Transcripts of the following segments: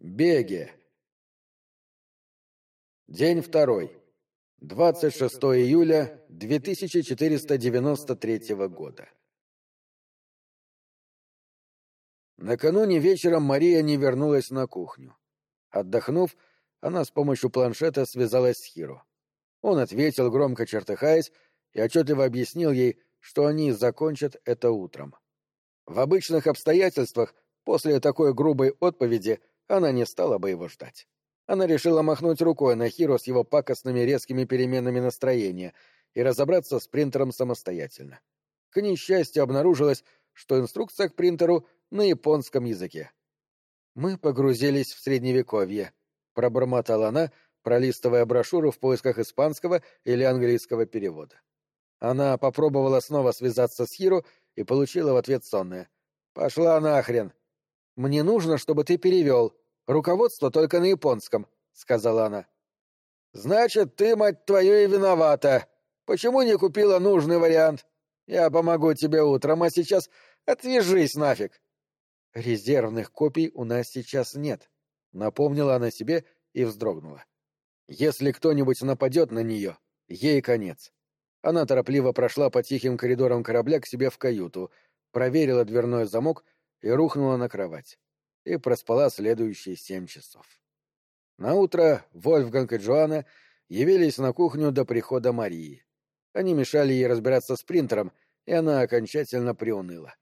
Беги. День второй. 26 июля 2493 года. Накануне вечером Мария не вернулась на кухню. Отдохнув, она с помощью планшета связалась с Хиро. Он ответил, громко чертыхаясь, и отчетливо объяснил ей, что они закончат это утром. В обычных обстоятельствах, после такой грубой отповеди, она не стала бы его ждать. Она решила махнуть рукой на Хиро с его пакостными резкими переменами настроения и разобраться с принтером самостоятельно. К несчастью, обнаружилось, что инструкция к принтеру на японском языке. «Мы погрузились в Средневековье», — пробормотала она, пролистывая брошюру в поисках испанского или английского перевода. Она попробовала снова связаться с Хиро и получила в ответ сонное. «Пошла нахрен! Мне нужно, чтобы ты перевел. Руководство только на японском», — сказала она. «Значит, ты, мать твою, и виновата. Почему не купила нужный вариант? Я помогу тебе утром, а сейчас отвяжись нафиг». «Резервных копий у нас сейчас нет», — напомнила она себе и вздрогнула. «Если кто-нибудь нападет на нее, ей конец». Она торопливо прошла по тихим коридорам корабля к себе в каюту, проверила дверной замок и рухнула на кровать. И проспала следующие семь часов. Наутро Вольфганг и Джоанна явились на кухню до прихода Марии. Они мешали ей разбираться с принтером, и она окончательно приуныла.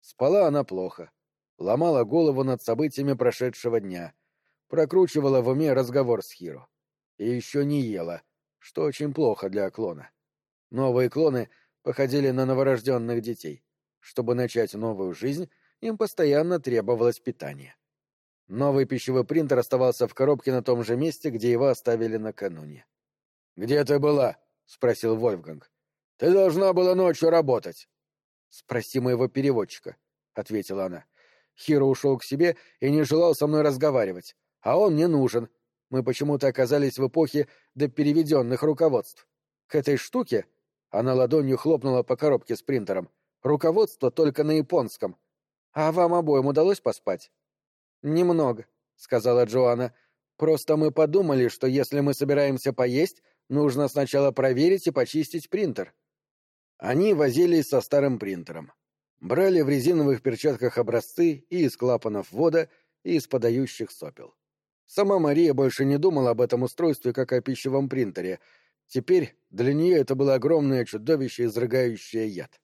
Спала она плохо, ломала голову над событиями прошедшего дня, прокручивала в уме разговор с Хиро. И еще не ела, что очень плохо для клона. Новые клоны походили на новорожденных детей. Чтобы начать новую жизнь, им постоянно требовалось питание. Новый пищевой принтер оставался в коробке на том же месте, где его оставили накануне. «Где ты была?» — спросил Вольфганг. «Ты должна была ночью работать». «Спроси моего переводчика», — ответила она. Хиро ушел к себе и не желал со мной разговаривать, а он мне нужен. Мы почему-то оказались в эпохе до переведенных руководств. К этой штуке она ладонью хлопнула по коробке с принтером. Руководство только на японском. А вам обоим удалось поспать? Немного, сказала Джоанна. Просто мы подумали, что если мы собираемся поесть, нужно сначала проверить и почистить принтер. Они возились со старым принтером. Брали в резиновых перчатках образцы и из клапанов вода, и из подающих сопел. Сама Мария больше не думала об этом устройстве, как о пищевом принтере — Теперь для нее это было огромное чудовище, изрыгающее яд.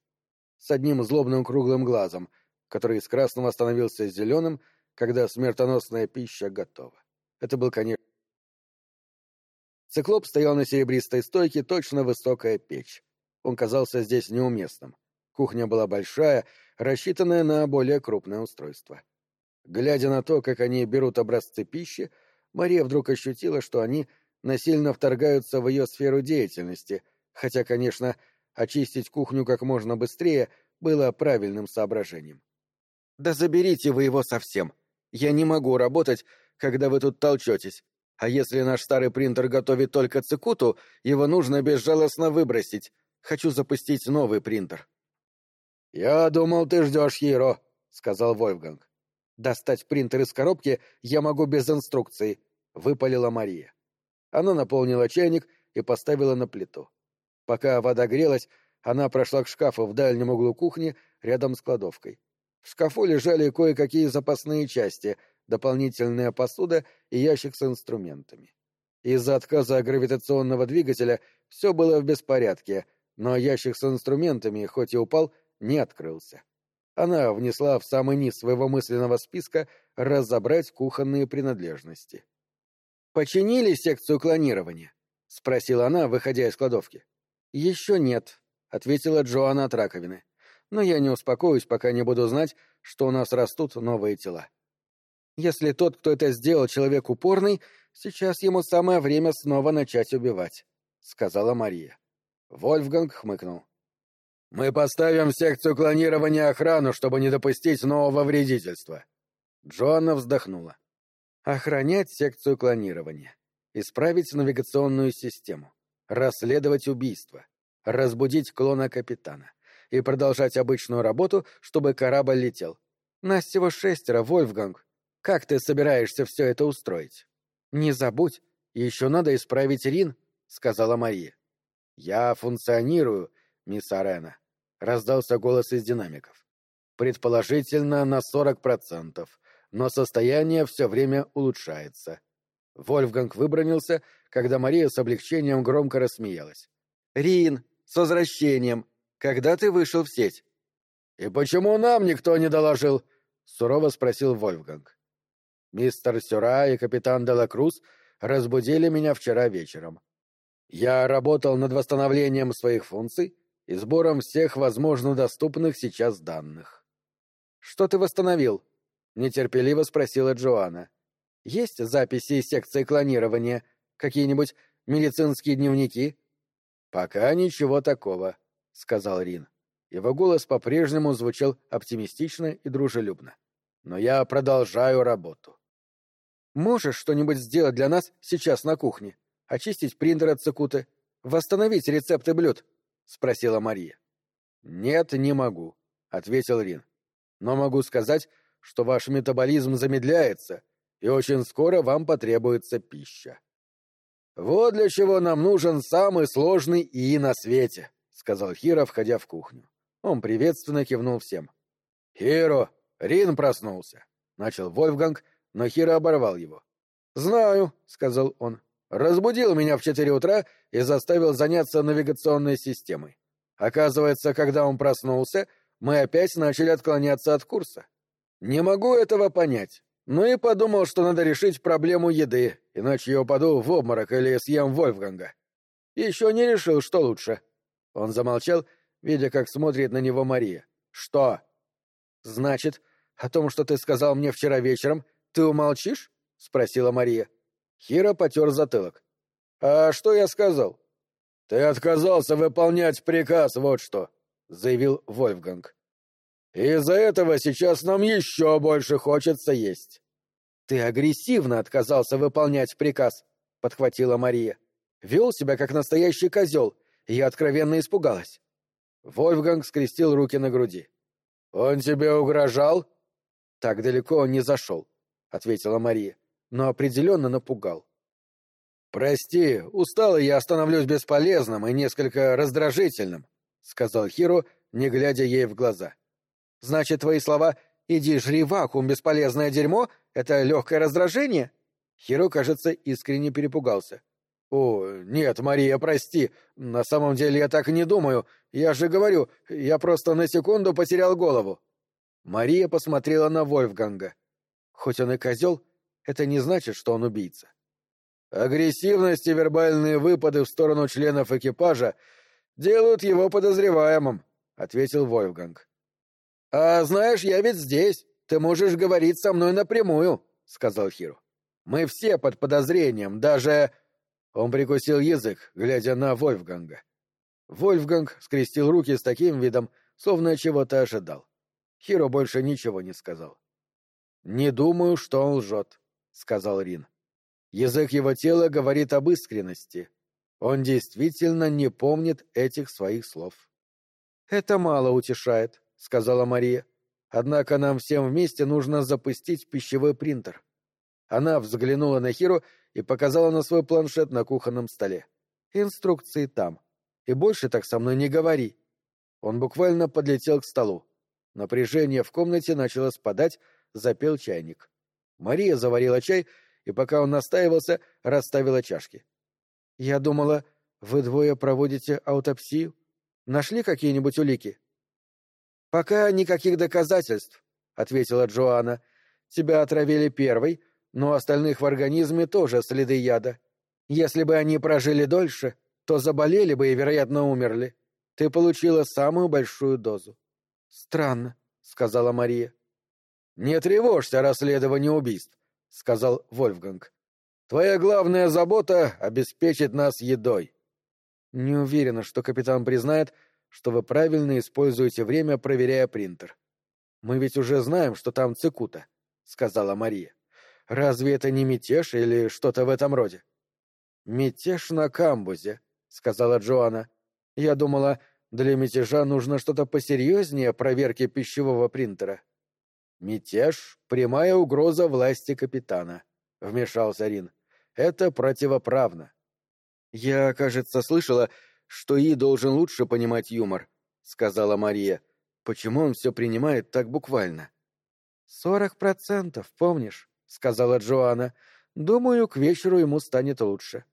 С одним злобным круглым глазом, который из красного становился зеленым, когда смертоносная пища готова. Это был, конечно... Циклоп стоял на серебристой стойке, точно высокая печь. Он казался здесь неуместным. Кухня была большая, рассчитанная на более крупное устройство. Глядя на то, как они берут образцы пищи, Мария вдруг ощутила, что они насильно вторгаются в ее сферу деятельности, хотя, конечно, очистить кухню как можно быстрее было правильным соображением. «Да заберите вы его совсем. Я не могу работать, когда вы тут толчетесь. А если наш старый принтер готовит только цикуту, его нужно безжалостно выбросить. Хочу запустить новый принтер». «Я думал, ты ждешь Хиро», — сказал Вольфганг. «Достать принтер из коробки я могу без инструкции», — выпалила Мария. Она наполнила чайник и поставила на плиту. Пока вода грелась, она прошла к шкафу в дальнем углу кухни рядом с кладовкой. В шкафу лежали кое-какие запасные части, дополнительная посуда и ящик с инструментами. Из-за отказа гравитационного двигателя все было в беспорядке, но ящик с инструментами, хоть и упал, не открылся. Она внесла в самый низ своего мысленного списка разобрать кухонные принадлежности. «Починили секцию клонирования?» — спросила она, выходя из кладовки. «Еще нет», — ответила Джоанна от раковины. «Но я не успокоюсь, пока не буду знать, что у нас растут новые тела. Если тот, кто это сделал, человек упорный, сейчас ему самое время снова начать убивать», — сказала Мария. Вольфганг хмыкнул. «Мы поставим в секцию клонирования охрану, чтобы не допустить нового вредительства». Джоанна вздохнула охранять секцию клонирования, исправить навигационную систему, расследовать убийство, разбудить клона капитана и продолжать обычную работу, чтобы корабль летел. Нас всего шестеро, Вольфганг. Как ты собираешься все это устроить? Не забудь, еще надо исправить Рин, сказала Мария. Я функционирую, мисс Арена, раздался голос из динамиков. Предположительно, на сорок процентов, но состояние все время улучшается. Вольфганг выбронился, когда Мария с облегчением громко рассмеялась. «Рин, с возвращением! Когда ты вышел в сеть?» «И почему нам никто не доложил?» — сурово спросил Вольфганг. «Мистер Сюра и капитан Делакрус разбудили меня вчера вечером. Я работал над восстановлением своих функций и сбором всех возможно доступных сейчас данных». «Что ты восстановил?» — нетерпеливо спросила Джоанна. «Есть записи из секции клонирования? Какие-нибудь медицинские дневники?» «Пока ничего такого», — сказал Рин. Его голос по-прежнему звучал оптимистично и дружелюбно. «Но я продолжаю работу». «Можешь что-нибудь сделать для нас сейчас на кухне? Очистить принтер от цикуты? Восстановить рецепты блюд?» — спросила Мария. «Нет, не могу», — ответил Рин. «Но могу сказать, что ваш метаболизм замедляется, и очень скоро вам потребуется пища». «Вот для чего нам нужен самый сложный ИИ на свете», — сказал Хиро, входя в кухню. Он приветственно кивнул всем. «Хиро, Рин проснулся», — начал Вольфганг, но Хиро оборвал его. «Знаю», — сказал он. «Разбудил меня в четыре утра и заставил заняться навигационной системой. Оказывается, когда он проснулся, мы опять начали отклоняться от курса. Не могу этого понять. Ну и подумал, что надо решить проблему еды, иначе я упаду в обморок или съем Вольфганга. Еще не решил, что лучше». Он замолчал видя, как смотрит на него Мария. «Что?» «Значит, о том, что ты сказал мне вчера вечером, ты умолчишь?» — спросила Мария. Хира потер затылок. «А что я сказал?» «Ты отказался выполнять приказ, вот что», — заявил Вольфганг. «Из-за этого сейчас нам еще больше хочется есть». «Ты агрессивно отказался выполнять приказ», — подхватила Мария. «Вел себя как настоящий козел, я откровенно испугалась. Вольфганг скрестил руки на груди. «Он тебе угрожал?» «Так далеко он не зашел», — ответила Мария, — «но определенно напугал». «Прости, устал и я становлюсь бесполезным и несколько раздражительным», — сказал Хиро, не глядя ей в глаза. «Значит, твои слова «иди жри вакуум, бесполезное дерьмо» — это легкое раздражение?» Хиро, кажется, искренне перепугался. «О, нет, Мария, прости. На самом деле я так не думаю. Я же говорю, я просто на секунду потерял голову». Мария посмотрела на Вольфганга. Хоть он и козел, это не значит, что он убийца. Агрессивность и вербальные выпады в сторону членов экипажа делают его подозреваемым, — ответил Вольфганг. — А знаешь, я ведь здесь. Ты можешь говорить со мной напрямую, — сказал Хиру. — Мы все под подозрением, даже... Он прикусил язык, глядя на Вольфганга. Вольфганг скрестил руки с таким видом, словно чего-то ожидал. Хиро больше ничего не сказал. «Не думаю, что он лжет», — сказал Рин. Язык его тела говорит об искренности. Он действительно не помнит этих своих слов. «Это мало утешает», — сказала Мария. «Однако нам всем вместе нужно запустить пищевой принтер». Она взглянула на Хиро и показала на свой планшет на кухонном столе. «Инструкции там. И больше так со мной не говори». Он буквально подлетел к столу. Напряжение в комнате начало спадать, запел чайник. Мария заварила чай, и пока он настаивался, расставила чашки. «Я думала, вы двое проводите аутопсию? Нашли какие-нибудь улики?» «Пока никаких доказательств», — ответила Джоанна. «Тебя отравили первой, но у остальных в организме тоже следы яда. Если бы они прожили дольше, то заболели бы и, вероятно, умерли. Ты получила самую большую дозу. — Странно, — сказала Мария. — Не тревожься о расследовании убийств, — сказал Вольфганг. — Твоя главная забота — обеспечить нас едой. — Не уверена, что капитан признает, что вы правильно используете время, проверяя принтер. Мы ведь уже знаем, что там цикута, — сказала Мария. Разве это не мятеж или что-то в этом роде? Мятеж на камбузе, сказала Джоанна. Я думала, для мятежа нужно что-то посерьезнее проверки пищевого принтера. Мятеж — прямая угроза власти капитана, — вмешался Рин. Это противоправно. Я, кажется, слышала, что И должен лучше понимать юмор, — сказала Мария. Почему он все принимает так буквально? Сорок процентов, помнишь? — сказала Джоанна. Думаю, к вечеру ему станет лучше.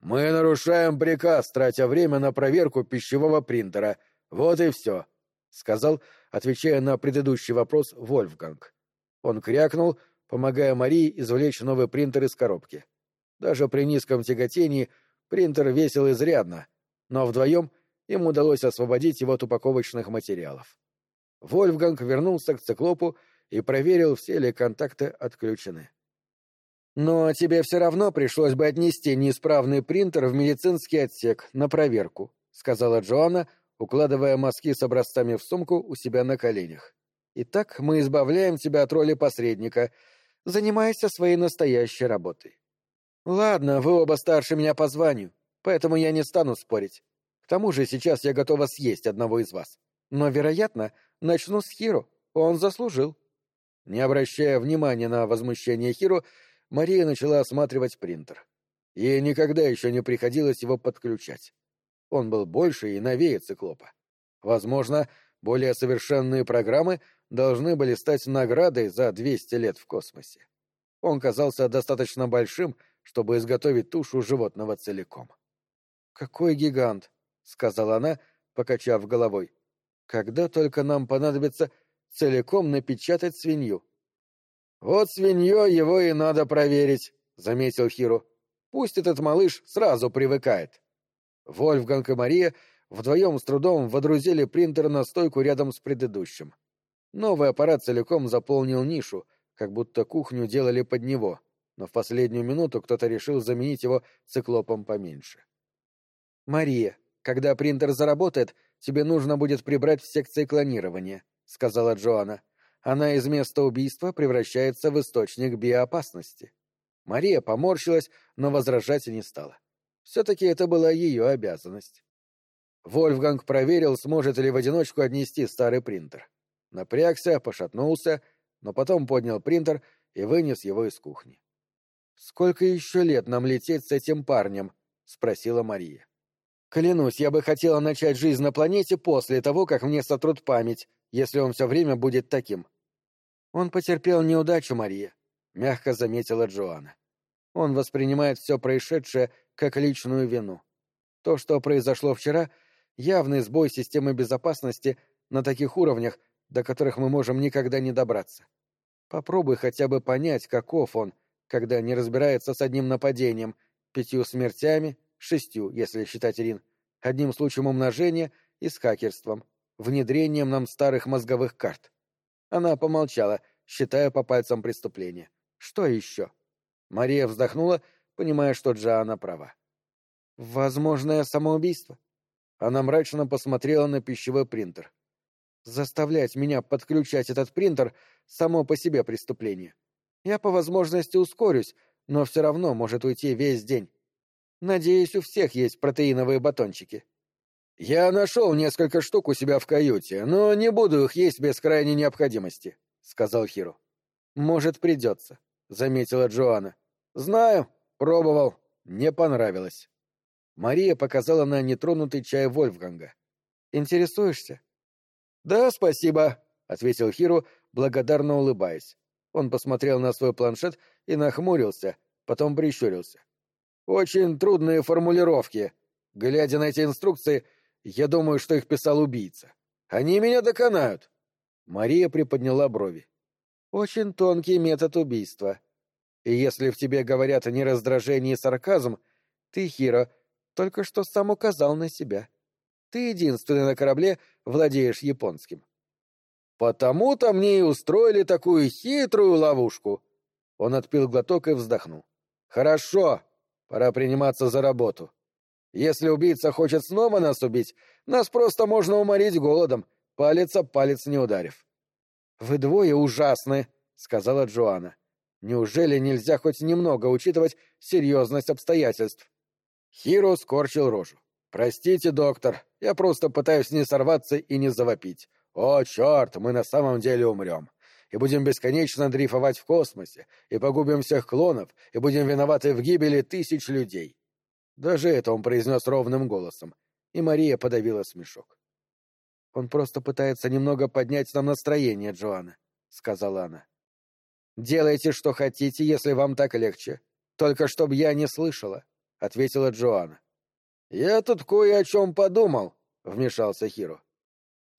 Мы нарушаем приказ, тратя время на проверку пищевого принтера. Вот и все, — сказал, отвечая на предыдущий вопрос Вольфганг. Он крякнул, помогая Марии извлечь новый принтер из коробки. Даже при низком тяготении принтер весил изрядно, но вдвоем им удалось освободить его от упаковочных материалов. Вольфганг вернулся к циклопу и проверил, все ли контакты отключены. «Но тебе все равно пришлось бы отнести неисправный принтер в медицинский отсек на проверку», — сказала Джоанна, укладывая мазки с образцами в сумку у себя на коленях. «Итак, мы избавляем тебя от роли посредника. Занимайся своей настоящей работой». «Ладно, вы оба старше меня по званию, поэтому я не стану спорить. К тому же сейчас я готова съесть одного из вас. Но, вероятно, начну с Хиро. Он заслужил». Не обращая внимания на возмущение Хиро, Мария начала осматривать принтер. Ей никогда еще не приходилось его подключать. Он был больше и новее циклопа. Возможно, более совершенные программы должны были стать наградой за 200 лет в космосе. Он казался достаточно большим, чтобы изготовить тушу животного целиком. «Какой гигант!» — сказала она, покачав головой. «Когда только нам понадобится целиком напечатать свинью?» «Вот свиньей его и надо проверить», — заметил Хиру. «Пусть этот малыш сразу привыкает». Вольфганг и Мария вдвоем с трудом водрузили принтер на стойку рядом с предыдущим. Новый аппарат целиком заполнил нишу, как будто кухню делали под него, но в последнюю минуту кто-то решил заменить его циклопом поменьше. «Мария, когда принтер заработает, тебе нужно будет прибрать в секции клонирования», — сказала Джоанна. «Она из места убийства превращается в источник биоопасности». Мария поморщилась, но возражать не стала. Все-таки это была ее обязанность. Вольфганг проверил, сможет ли в одиночку отнести старый принтер. Напрягся, пошатнулся, но потом поднял принтер и вынес его из кухни. «Сколько еще лет нам лететь с этим парнем?» — спросила Мария. «Клянусь, я бы хотела начать жизнь на планете после того, как мне сотрут память, если он все время будет таким». «Он потерпел неудачу, Мария», — мягко заметила Джоанна. «Он воспринимает все происшедшее как личную вину. То, что произошло вчера, явный сбой системы безопасности на таких уровнях, до которых мы можем никогда не добраться. Попробуй хотя бы понять, каков он, когда не разбирается с одним нападением, пятью смертями, шестью, если считать Рин, одним случаем умножения и с хакерством, внедрением нам старых мозговых карт. Она помолчала, считая по пальцам преступления. Что еще? Мария вздохнула понимая, что Джоанна права. «Возможное самоубийство?» Она мрачно посмотрела на пищевой принтер. «Заставлять меня подключать этот принтер — само по себе преступление. Я по возможности ускорюсь, но все равно может уйти весь день. Надеюсь, у всех есть протеиновые батончики». «Я нашел несколько штук у себя в каюте, но не буду их есть без крайней необходимости», — сказал Хиру. «Может, придется», — заметила Джоанна. «Знаю», Пробовал. Не понравилось. Мария показала на нетронутый чай Вольфганга. «Интересуешься?» «Да, спасибо», — ответил Хиру, благодарно улыбаясь. Он посмотрел на свой планшет и нахмурился, потом прищурился. «Очень трудные формулировки. Глядя на эти инструкции, я думаю, что их писал убийца. Они меня доконают». Мария приподняла брови. «Очень тонкий метод убийства. И если в тебе говорят не раздражение и сарказм, ты, Хиро, только что сам указал на себя. Ты единственный на корабле владеешь японским. Потому-то мне и устроили такую хитрую ловушку. Он отпил глоток и вздохнул. Хорошо, пора приниматься за работу. Если убийца хочет снова нас убить, нас просто можно уморить голодом, палец об палец не ударив. Вы двое ужасны, сказала Джоанна. Неужели нельзя хоть немного учитывать серьезность обстоятельств? Хиро скорчил рожу. «Простите, доктор, я просто пытаюсь не сорваться и не завопить. О, черт, мы на самом деле умрем. И будем бесконечно дрейфовать в космосе, и погубим всех клонов, и будем виноваты в гибели тысяч людей. Даже это он произнес ровным голосом, и Мария подавила смешок. «Он просто пытается немного поднять нам настроение, Джоанна», — сказала она. «Делайте, что хотите, если вам так легче. Только чтоб я не слышала», — ответила Джоанна. «Я тут кое о чем подумал», — вмешался Хиро.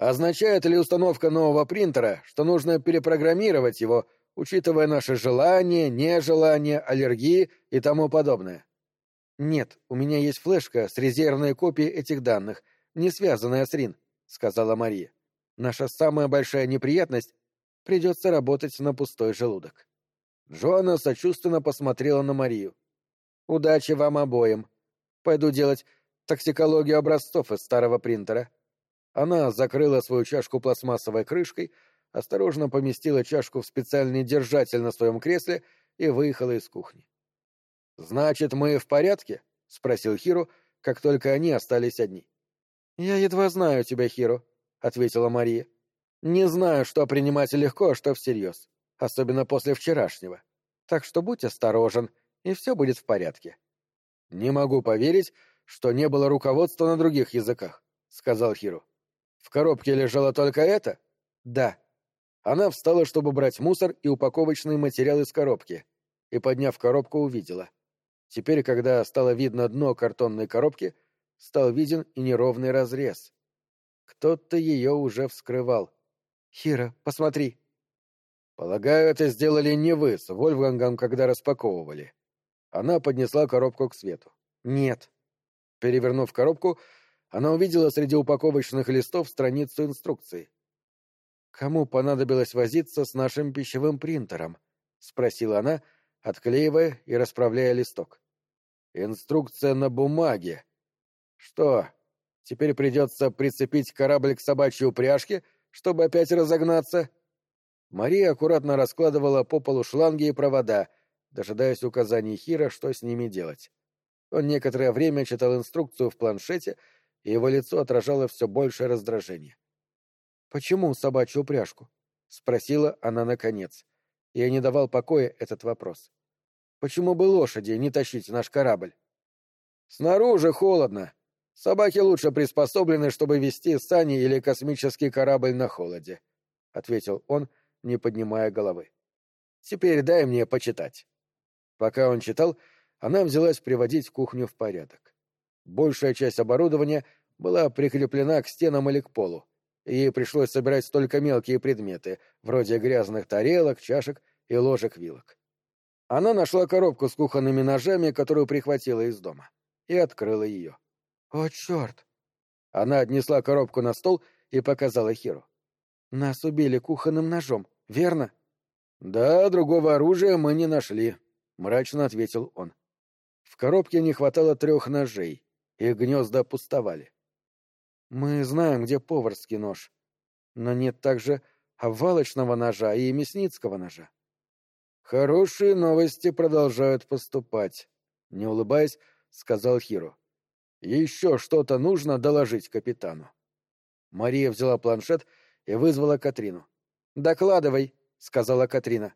«Означает ли установка нового принтера, что нужно перепрограммировать его, учитывая наши желания, нежелания, аллергии и тому подобное?» «Нет, у меня есть флешка с резервной копией этих данных, не связанная с РИН», — сказала Мария. «Наша самая большая неприятность — придется работать на пустой желудок». Джоанна сочувственно посмотрела на Марию. «Удачи вам обоим. Пойду делать токсикологию образцов из старого принтера». Она закрыла свою чашку пластмассовой крышкой, осторожно поместила чашку в специальный держатель на своем кресле и выехала из кухни. «Значит, мы в порядке?» — спросил Хиро, как только они остались одни. «Я едва знаю тебя, Хиро», — ответила Мария. «Не знаю, что принимать легко, а что всерьез особенно после вчерашнего. Так что будь осторожен, и все будет в порядке. — Не могу поверить, что не было руководства на других языках, — сказал Хиру. — В коробке лежало только это? — Да. Она встала, чтобы брать мусор и упаковочный материал из коробки, и, подняв коробку, увидела. Теперь, когда стало видно дно картонной коробки, стал виден и неровный разрез. Кто-то ее уже вскрывал. — Хира, посмотри! Полагаю, это сделали не вы с Вольфгангом, когда распаковывали. Она поднесла коробку к свету. Нет. Перевернув коробку, она увидела среди упаковочных листов страницу инструкции. «Кому понадобилось возиться с нашим пищевым принтером?» — спросила она, отклеивая и расправляя листок. «Инструкция на бумаге. Что, теперь придется прицепить корабль к собачьей упряжке, чтобы опять разогнаться?» Мария аккуратно раскладывала по полу шланги и провода, дожидаясь указаний Хира, что с ними делать. Он некоторое время читал инструкцию в планшете, и его лицо отражало все большее раздражение. «Почему собачью упряжку?» — спросила она наконец. Я не давал покоя этот вопрос. «Почему бы лошади не тащить наш корабль?» «Снаружи холодно. Собаки лучше приспособлены, чтобы вести сани или космический корабль на холоде», — ответил он, — не поднимая головы. «Теперь дай мне почитать». Пока он читал, она взялась приводить кухню в порядок. Большая часть оборудования была прикреплена к стенам или к полу, и ей пришлось собирать столько мелкие предметы, вроде грязных тарелок, чашек и ложек-вилок. Она нашла коробку с кухонными ножами, которую прихватила из дома, и открыла ее. «О, черт!» Она отнесла коробку на стол и показала Хиру. «Нас убили кухонным ножом верно? Да, другого оружия мы не нашли, мрачно ответил он. В коробке не хватало трех ножей, их гнезда пустовали. Мы знаем, где поварский нож, но нет также обвалочного ножа и мясницкого ножа. Хорошие новости продолжают поступать, не улыбаясь, сказал Хиро. Еще что-то нужно доложить капитану. Мария взяла планшет и вызвала Катрину. «Докладывай», — сказала Катрина.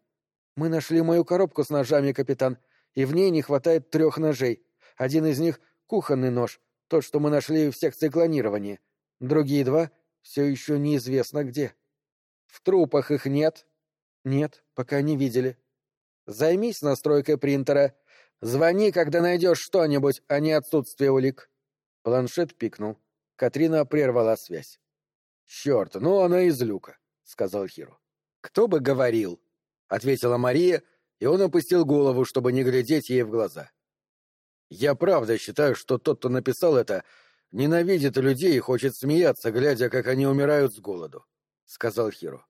«Мы нашли мою коробку с ножами, капитан, и в ней не хватает трех ножей. Один из них — кухонный нож, тот, что мы нашли в секции клонирования. Другие два все еще неизвестно где. В трупах их нет?» «Нет, пока не видели». «Займись настройкой принтера. Звони, когда найдешь что-нибудь, а не отсутствие улик». Планшет пикнул. Катрина прервала связь. «Черт, ну она из люка. — сказал Хиро. «Кто бы говорил?» — ответила Мария, и он опустил голову, чтобы не глядеть ей в глаза. «Я правда считаю, что тот, кто написал это, ненавидит людей и хочет смеяться, глядя, как они умирают с голоду», — сказал Хиро.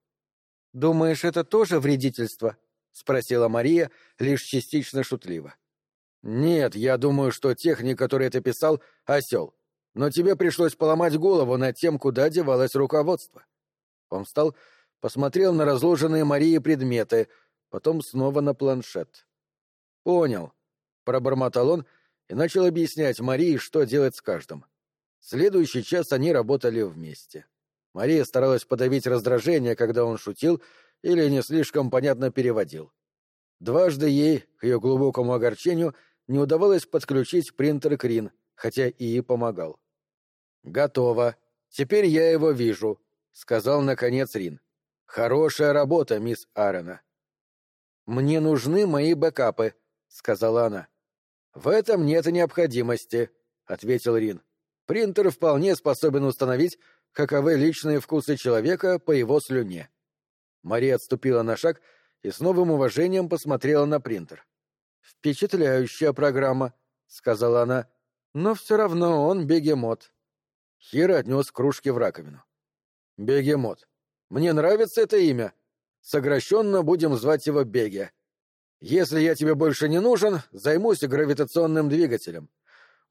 «Думаешь, это тоже вредительство?» — спросила Мария, лишь частично шутливо. «Нет, я думаю, что техник, который это писал, — осел. Но тебе пришлось поломать голову над тем, куда девалось руководство. Он встал, посмотрел на разложенные Марии предметы, потом снова на планшет. «Понял», — пробормотал он и начал объяснять Марии, что делать с каждым. Следующий час они работали вместе. Мария старалась подавить раздражение, когда он шутил, или не слишком понятно переводил. Дважды ей, к ее глубокому огорчению, не удавалось подключить принтер Крин, хотя и помогал. «Готово. Теперь я его вижу», — сказал наконец Рин. «Хорошая работа, мисс Аарона». «Мне нужны мои бэкапы», — сказала она. «В этом нет необходимости», — ответил Рин. «Принтер вполне способен установить, каковы личные вкусы человека по его слюне». Мария отступила на шаг и с новым уважением посмотрела на принтер. «Впечатляющая программа», — сказала она, — «но все равно он бегемот». Хира отнес кружки в раковину. «Бегемот. Мне нравится это имя. Сокращенно будем звать его Беге. Если я тебе больше не нужен, займусь гравитационным двигателем.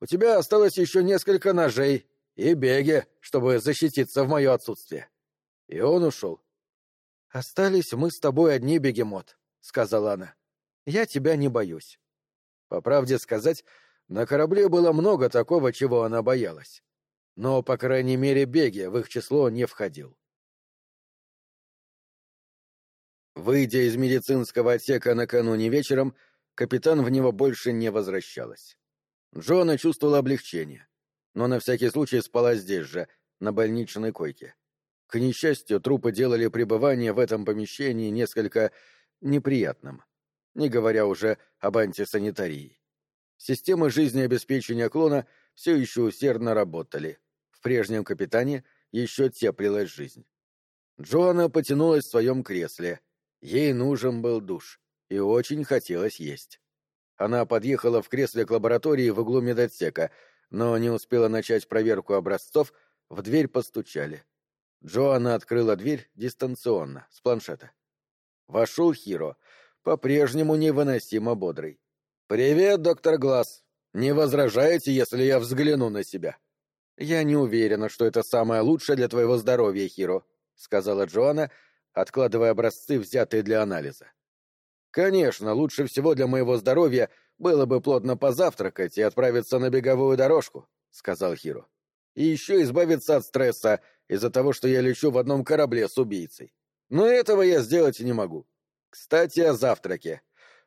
У тебя осталось еще несколько ножей и Беге, чтобы защититься в мое отсутствие». И он ушел. «Остались мы с тобой одни, бегемот», — сказала она. «Я тебя не боюсь». По правде сказать, на корабле было много такого, чего она боялась но, по крайней мере, Беги в их число не входил. Выйдя из медицинского отсека накануне вечером, капитан в него больше не возвращалась. Джона чувствовала облегчение, но на всякий случай спала здесь же, на больничной койке. К несчастью, трупы делали пребывание в этом помещении несколько неприятным, не говоря уже об антисанитарии. Системы жизнеобеспечения клона все еще усердно работали прежнем капитане еще теплилась жизнь. Джоанна потянулась в своем кресле. Ей нужен был душ, и очень хотелось есть. Она подъехала в кресле к лаборатории в углу медотсека, но не успела начать проверку образцов, в дверь постучали. Джоанна открыла дверь дистанционно, с планшета. Вошел Хиро, по-прежнему невыносимо бодрый. «Привет, доктор Глаз. Не возражаете, если я взгляну на себя?» «Я не уверена, что это самое лучшее для твоего здоровья, Хиро», — сказала Джоанна, откладывая образцы, взятые для анализа. «Конечно, лучше всего для моего здоровья было бы плотно позавтракать и отправиться на беговую дорожку», — сказал Хиро. «И еще избавиться от стресса из-за того, что я лечу в одном корабле с убийцей. Но этого я сделать не могу. Кстати, о завтраке.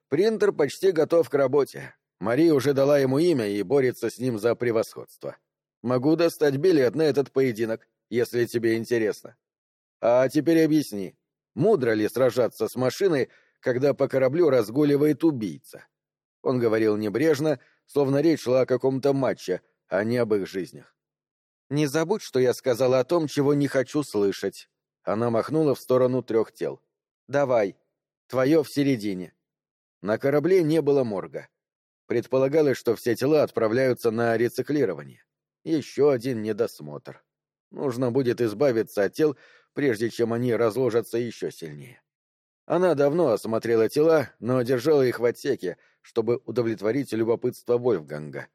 Принтер почти готов к работе. Мария уже дала ему имя и борется с ним за превосходство». Могу достать билет на этот поединок, если тебе интересно. А теперь объясни, мудро ли сражаться с машиной, когда по кораблю разгуливает убийца? Он говорил небрежно, словно речь шла о каком-то матче, а не об их жизнях. «Не забудь, что я сказала о том, чего не хочу слышать». Она махнула в сторону трех тел. «Давай. Твое в середине». На корабле не было морга. Предполагалось, что все тела отправляются на рециклирование. Еще один недосмотр. Нужно будет избавиться от тел, прежде чем они разложатся еще сильнее. Она давно осмотрела тела, но держала их в отсеке, чтобы удовлетворить любопытство Вольфганга.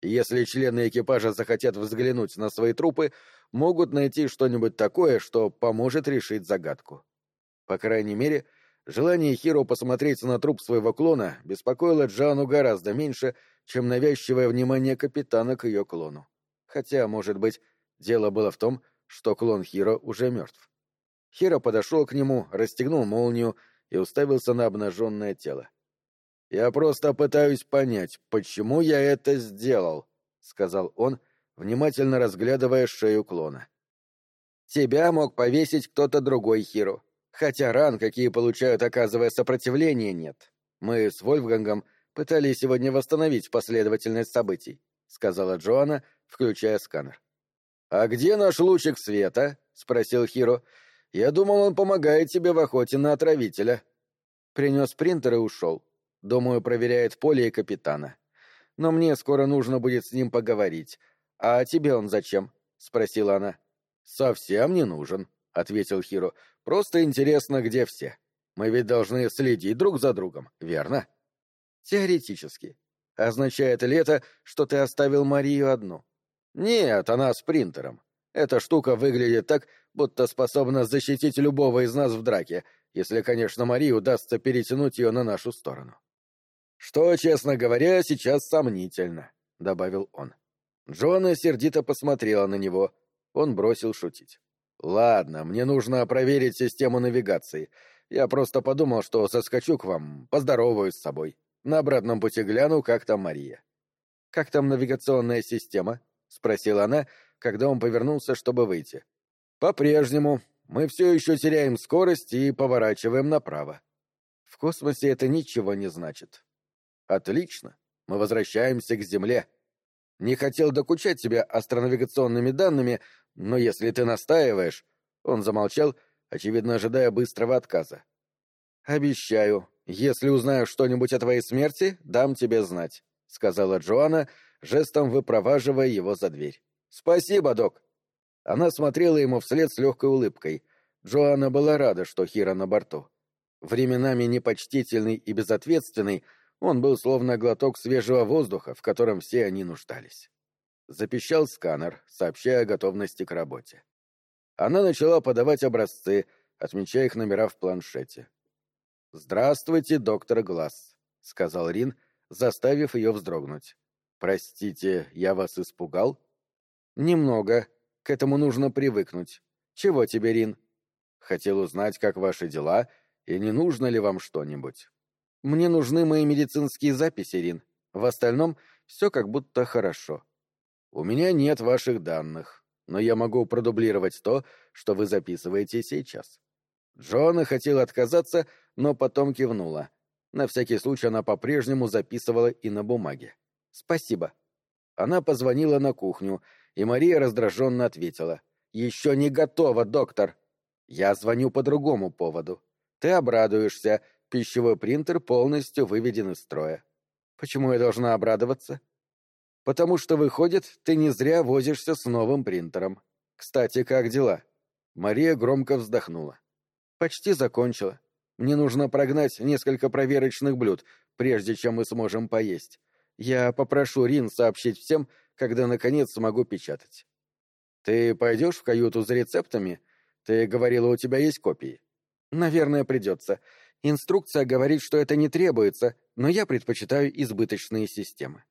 Если члены экипажа захотят взглянуть на свои трупы, могут найти что-нибудь такое, что поможет решить загадку. По крайней мере, желание Хиро посмотреть на труп своего клона беспокоило Джану гораздо меньше, чем навязчивое внимание капитана к ее клону хотя, может быть, дело было в том, что клон Хиро уже мертв. Хиро подошел к нему, расстегнул молнию и уставился на обнаженное тело. «Я просто пытаюсь понять, почему я это сделал», — сказал он, внимательно разглядывая шею клона. «Тебя мог повесить кто-то другой, Хиро. Хотя ран, какие получают, оказывая сопротивление, нет. Мы с Вольфгангом пытались сегодня восстановить последовательность событий», — сказала Джоанна, включая сканер. «А где наш лучик света?» — спросил Хиро. «Я думал, он помогает тебе в охоте на отравителя». Принес принтер и ушел. Думаю, проверяет поле и капитана. Но мне скоро нужно будет с ним поговорить. А тебе он зачем? — спросила она. «Совсем не нужен», — ответил Хиро. «Просто интересно, где все. Мы ведь должны следить друг за другом, верно?» «Теоретически. Означает ли это, что ты оставил Марию одну?» Нет, она с принтером. Эта штука выглядит так, будто способна защитить любого из нас в драке, если, конечно, Марии удастся перетянуть ее на нашу сторону. Что, честно говоря, сейчас сомнительно, — добавил он. Джона сердито посмотрела на него. Он бросил шутить. «Ладно, мне нужно проверить систему навигации. Я просто подумал, что соскочу к вам, поздороваюсь с собой. На обратном пути гляну, как там Мария. «Как там навигационная система?» — спросила она, когда он повернулся, чтобы выйти. «По-прежнему. Мы все еще теряем скорость и поворачиваем направо. В космосе это ничего не значит. Отлично. Мы возвращаемся к Земле. Не хотел докучать тебя астронавигационными данными, но если ты настаиваешь...» Он замолчал, очевидно, ожидая быстрого отказа. «Обещаю, если узнаю что-нибудь о твоей смерти, дам тебе знать», — сказала Джоанна, жестом выпроваживая его за дверь. «Спасибо, док». Она смотрела ему вслед с легкой улыбкой. Джоанна была рада, что Хира на борту. Временами непочтительный и безответственный, он был словно глоток свежего воздуха, в котором все они нуждались. Запищал сканер, сообщая о готовности к работе. Она начала подавать образцы, отмечая их номера в планшете. «Здравствуйте, доктор Глаз», — сказал Рин, заставив ее вздрогнуть. «Простите, я вас испугал?» «Немного. К этому нужно привыкнуть. Чего тебе, Рин?» «Хотел узнать, как ваши дела, и не нужно ли вам что-нибудь?» «Мне нужны мои медицинские записи, Рин. В остальном все как будто хорошо». «У меня нет ваших данных но я могу продублировать то, что вы записываете сейчас». Джоанна хотела отказаться, но потом кивнула. На всякий случай она по-прежнему записывала и на бумаге. «Спасибо». Она позвонила на кухню, и Мария раздраженно ответила. «Еще не готова, доктор!» «Я звоню по другому поводу. Ты обрадуешься, пищевой принтер полностью выведен из строя». «Почему я должна обрадоваться?» Потому что, выходит, ты не зря возишься с новым принтером. Кстати, как дела?» Мария громко вздохнула. «Почти закончила. Мне нужно прогнать несколько проверочных блюд, прежде чем мы сможем поесть. Я попрошу Рин сообщить всем, когда, наконец, смогу печатать». «Ты пойдешь в каюту за рецептами? Ты говорила, у тебя есть копии?» «Наверное, придется. Инструкция говорит, что это не требуется, но я предпочитаю избыточные системы».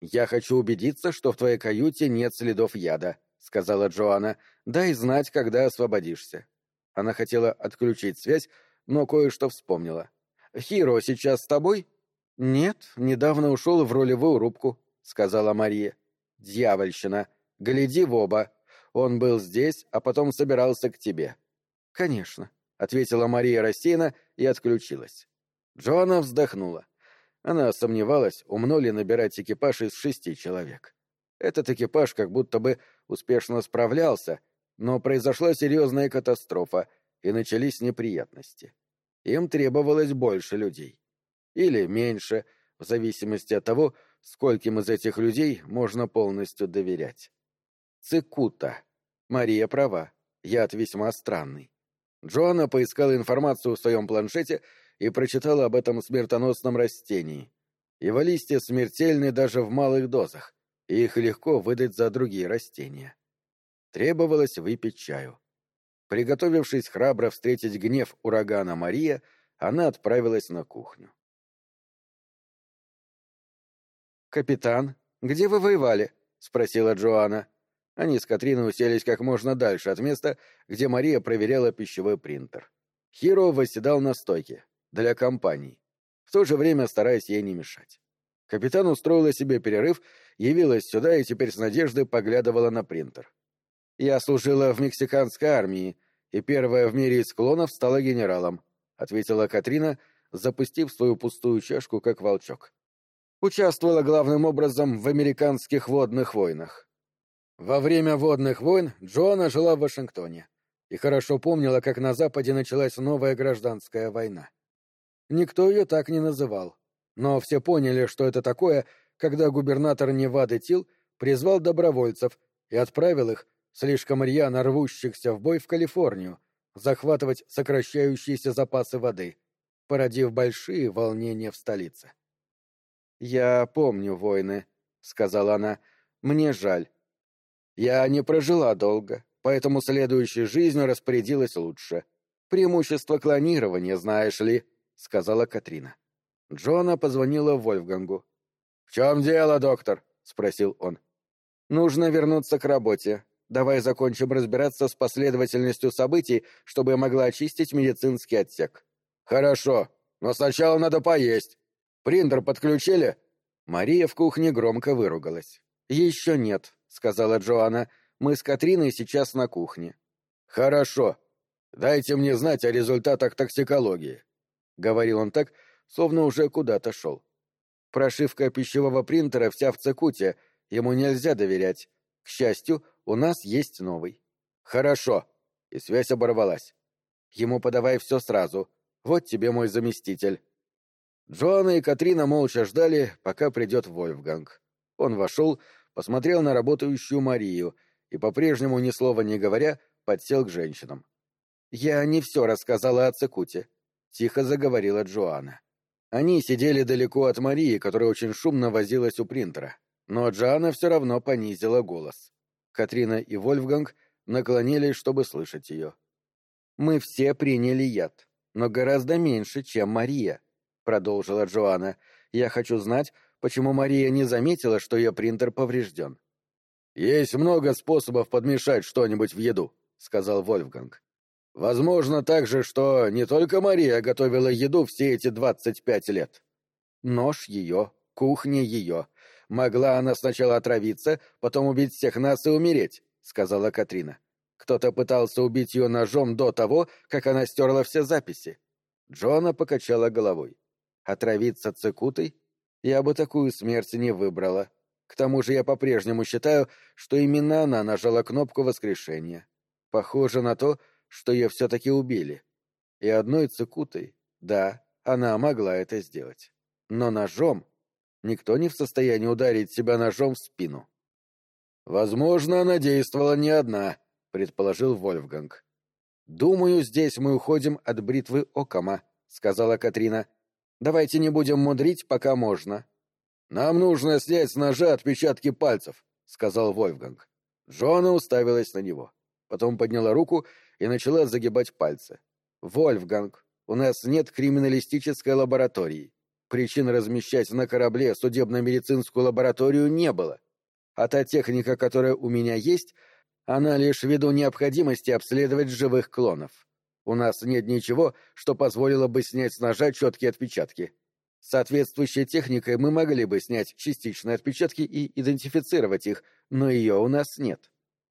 «Я хочу убедиться, что в твоей каюте нет следов яда», — сказала Джоанна. «Дай знать, когда освободишься». Она хотела отключить связь, но кое-что вспомнила. «Хиро сейчас с тобой?» «Нет, недавно ушел в ролевую рубку», — сказала Мария. «Дьявольщина! Гляди в оба! Он был здесь, а потом собирался к тебе». «Конечно», — ответила Мария рассеянно и отключилась. Джоанна вздохнула. Она сомневалась, умно ли набирать экипаж из шести человек. Этот экипаж как будто бы успешно справлялся, но произошла серьезная катастрофа, и начались неприятности. Им требовалось больше людей. Или меньше, в зависимости от того, скольким из этих людей можно полностью доверять. Цикута. Мария права. Яд весьма странный. Джоанна поискала информацию в своем планшете и прочитала об этом смертоносном растении. Его листья смертельны даже в малых дозах, и их легко выдать за другие растения. Требовалось выпить чаю. Приготовившись храбро встретить гнев урагана Мария, она отправилась на кухню. «Капитан, где вы воевали?» — спросила Джоанна. Они с Катриной уселись как можно дальше от места, где Мария проверяла пищевой принтер. Хиро восседал на стойке для компании, в то же время стараясь ей не мешать. Капитан устроила себе перерыв, явилась сюда и теперь с надеждой поглядывала на принтер. «Я служила в мексиканской армии, и первая в мире из клонов стала генералом», — ответила Катрина, запустив свою пустую чашку, как волчок. Участвовала главным образом в американских водных войнах. Во время водных войн Джоанна жила в Вашингтоне и хорошо помнила, как на Западе началась новая гражданская война. Никто ее так не называл. Но все поняли, что это такое, когда губернатор Невады Тил призвал добровольцев и отправил их, слишком рьяно рвущихся в бой в Калифорнию, захватывать сокращающиеся запасы воды, породив большие волнения в столице. «Я помню войны», — сказала она, — «мне жаль. Я не прожила долго, поэтому следующей жизнью распорядилась лучше. Преимущество клонирования, знаешь ли». — сказала Катрина. Джона позвонила Вольфгангу. «В чем дело, доктор?» — спросил он. «Нужно вернуться к работе. Давай закончим разбираться с последовательностью событий, чтобы я могла очистить медицинский отсек». «Хорошо, но сначала надо поесть. Принтер подключили?» Мария в кухне громко выругалась. «Еще нет», — сказала Джоанна. «Мы с Катриной сейчас на кухне». «Хорошо. Дайте мне знать о результатах токсикологии», — говорил он так, словно уже куда-то шел. «Прошивка пищевого принтера вся в цикуте, ему нельзя доверять. К счастью, у нас есть новый». «Хорошо». И связь оборвалась. «Ему подавай все сразу. Вот тебе мой заместитель». Джоанна и Катрина молча ждали, пока придет Вольфганг. Он вошел, посмотрел на работающую Марию и, по-прежнему ни слова не говоря, подсел к женщинам. «Я не все рассказала о Цикуте», — тихо заговорила Джоанна. Они сидели далеко от Марии, которая очень шумно возилась у принтера, но Джоанна все равно понизила голос. Катрина и Вольфганг наклонились, чтобы слышать ее. «Мы все приняли яд, но гораздо меньше, чем Мария», продолжила Джоанна. «Я хочу знать, почему Мария не заметила, что ее принтер поврежден». «Есть много способов подмешать что-нибудь в еду», — сказал Вольфганг. «Возможно также, что не только Мария готовила еду все эти двадцать пять лет. Нож ее, кухня ее. Могла она сначала отравиться, потом убить всех нас и умереть», — сказала Катрина. «Кто-то пытался убить ее ножом до того, как она стерла все записи». Джона покачала головой. Отравиться цикутой? Я бы такую смерть не выбрала. К тому же я по-прежнему считаю, что именно она нажала кнопку воскрешения. Похоже на то, что ее все-таки убили. И одной цикутой, да, она могла это сделать. Но ножом никто не в состоянии ударить себя ножом в спину. «Возможно, она действовала не одна», — предположил Вольфганг. «Думаю, здесь мы уходим от бритвы Окама», — сказала Катрина. Давайте не будем мудрить, пока можно. Нам нужно снять с ножа отпечатки пальцев, сказал Вольфганг. Джона уставилась на него. Потом подняла руку и начала загибать пальцы. Вольфганг, у нас нет криминалистической лаборатории. Причин размещать на корабле судебно-медицинскую лабораторию не было. А та техника, которая у меня есть, она лишь ввиду необходимости обследовать живых клонов. У нас нет ничего, что позволило бы снять с ножа четкие отпечатки. Соответствующей техникой мы могли бы снять частичные отпечатки и идентифицировать их, но ее у нас нет.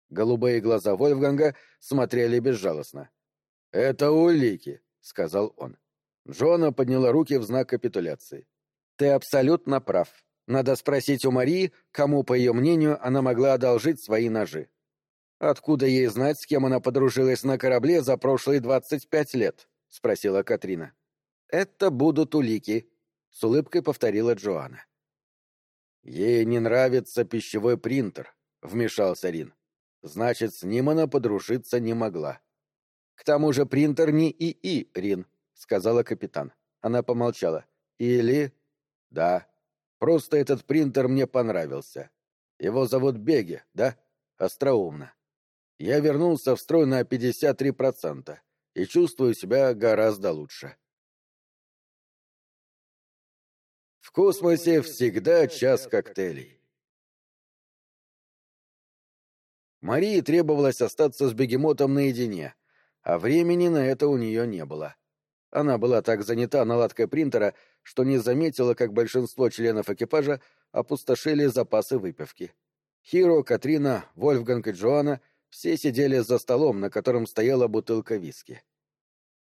Голубые глаза Вольфганга смотрели безжалостно. «Это улики», — сказал он. Джона подняла руки в знак капитуляции. «Ты абсолютно прав. Надо спросить у Марии, кому, по ее мнению, она могла одолжить свои ножи. «Откуда ей знать, с кем она подружилась на корабле за прошлые двадцать пять лет?» — спросила Катрина. «Это будут улики», — с улыбкой повторила Джоанна. «Ей не нравится пищевой принтер», — вмешался Рин. «Значит, с ним она подружиться не могла». «К тому же принтер не ИИ, Рин», — сказала капитан. Она помолчала. «Или...» «Да. Просто этот принтер мне понравился. Его зовут Беги, да? Остроумно. Я вернулся в строй на 53% и чувствую себя гораздо лучше. В космосе всегда час коктейлей. Марии требовалось остаться с бегемотом наедине, а времени на это у нее не было. Она была так занята наладкой принтера, что не заметила, как большинство членов экипажа опустошили запасы выпивки. Хиро, Катрина, Вольфганг и Джоанна — все сидели за столом, на котором стояла бутылка виски.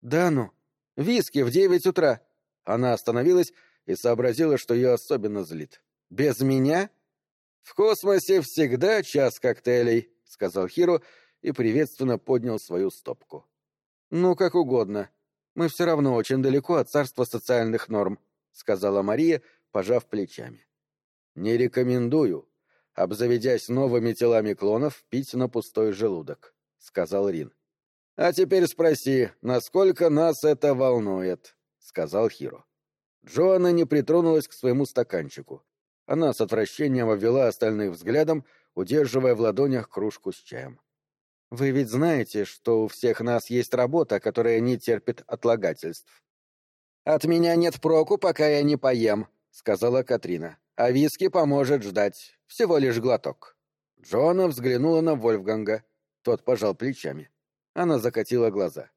«Да ну! Виски в девять утра!» Она остановилась и сообразила, что ее особенно злит. «Без меня?» «В космосе всегда час коктейлей», — сказал Хиро и приветственно поднял свою стопку. «Ну, как угодно. Мы все равно очень далеко от царства социальных норм», — сказала Мария, пожав плечами. «Не рекомендую», обзаведясь новыми телами клонов, пить на пустой желудок», — сказал Рин. «А теперь спроси, насколько нас это волнует», — сказал Хиро. Джоанна не притронулась к своему стаканчику. Она с отвращением обвела остальных взглядом, удерживая в ладонях кружку с чаем. «Вы ведь знаете, что у всех нас есть работа, которая не терпит отлагательств». «От меня нет проку, пока я не поем», — сказала Катрина. «А виски поможет ждать. Всего лишь глоток. Джоанна взглянула на Вольфганга. Тот пожал плечами. Она закатила глаза.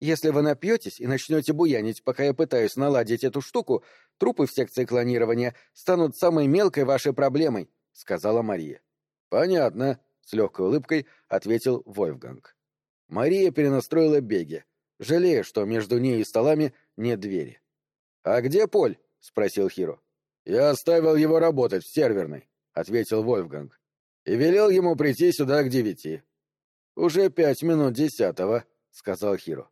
Если вы напьетесь и начнете буянить, пока я пытаюсь наладить эту штуку, трупы в секции клонирования станут самой мелкой вашей проблемой», — сказала Мария. «Понятно», — с легкой улыбкой ответил Вольфганг. Мария перенастроила беги, жалея, что между ней и столами нет двери. «А где Поль?» — спросил Хиро. «Я оставил его работать в серверной», — ответил Вольфганг. «И велел ему прийти сюда к девяти». «Уже пять минут десятого», — сказал Хиро.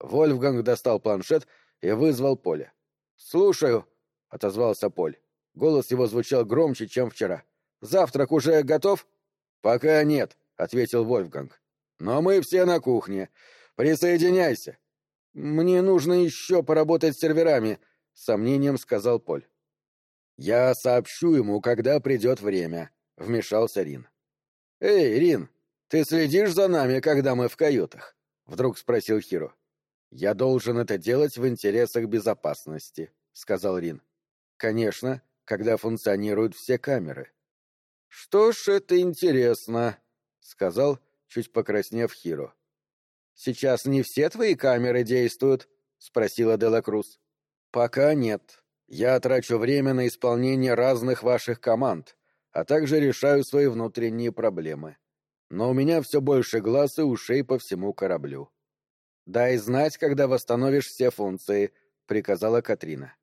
Вольфганг достал планшет и вызвал Поля. «Слушаю», — отозвался Поль. Голос его звучал громче, чем вчера. «Завтрак уже готов?» «Пока нет», — ответил Вольфганг. «Но мы все на кухне. Присоединяйся». «Мне нужно еще поработать с серверами», — сомнением сказал Поль. «Я сообщу ему, когда придет время», — вмешался Рин. «Эй, Рин, ты следишь за нами, когда мы в каютах?» — вдруг спросил Хиро. «Я должен это делать в интересах безопасности», — сказал Рин. «Конечно, когда функционируют все камеры». «Что ж, это интересно», — сказал, чуть покраснев Хиро. «Сейчас не все твои камеры действуют?» — спросила Делакрус. «Пока нет. Я трачу время на исполнение разных ваших команд, а также решаю свои внутренние проблемы. Но у меня все больше глаз и ушей по всему кораблю». «Дай знать, когда восстановишь все функции», — приказала Катрина.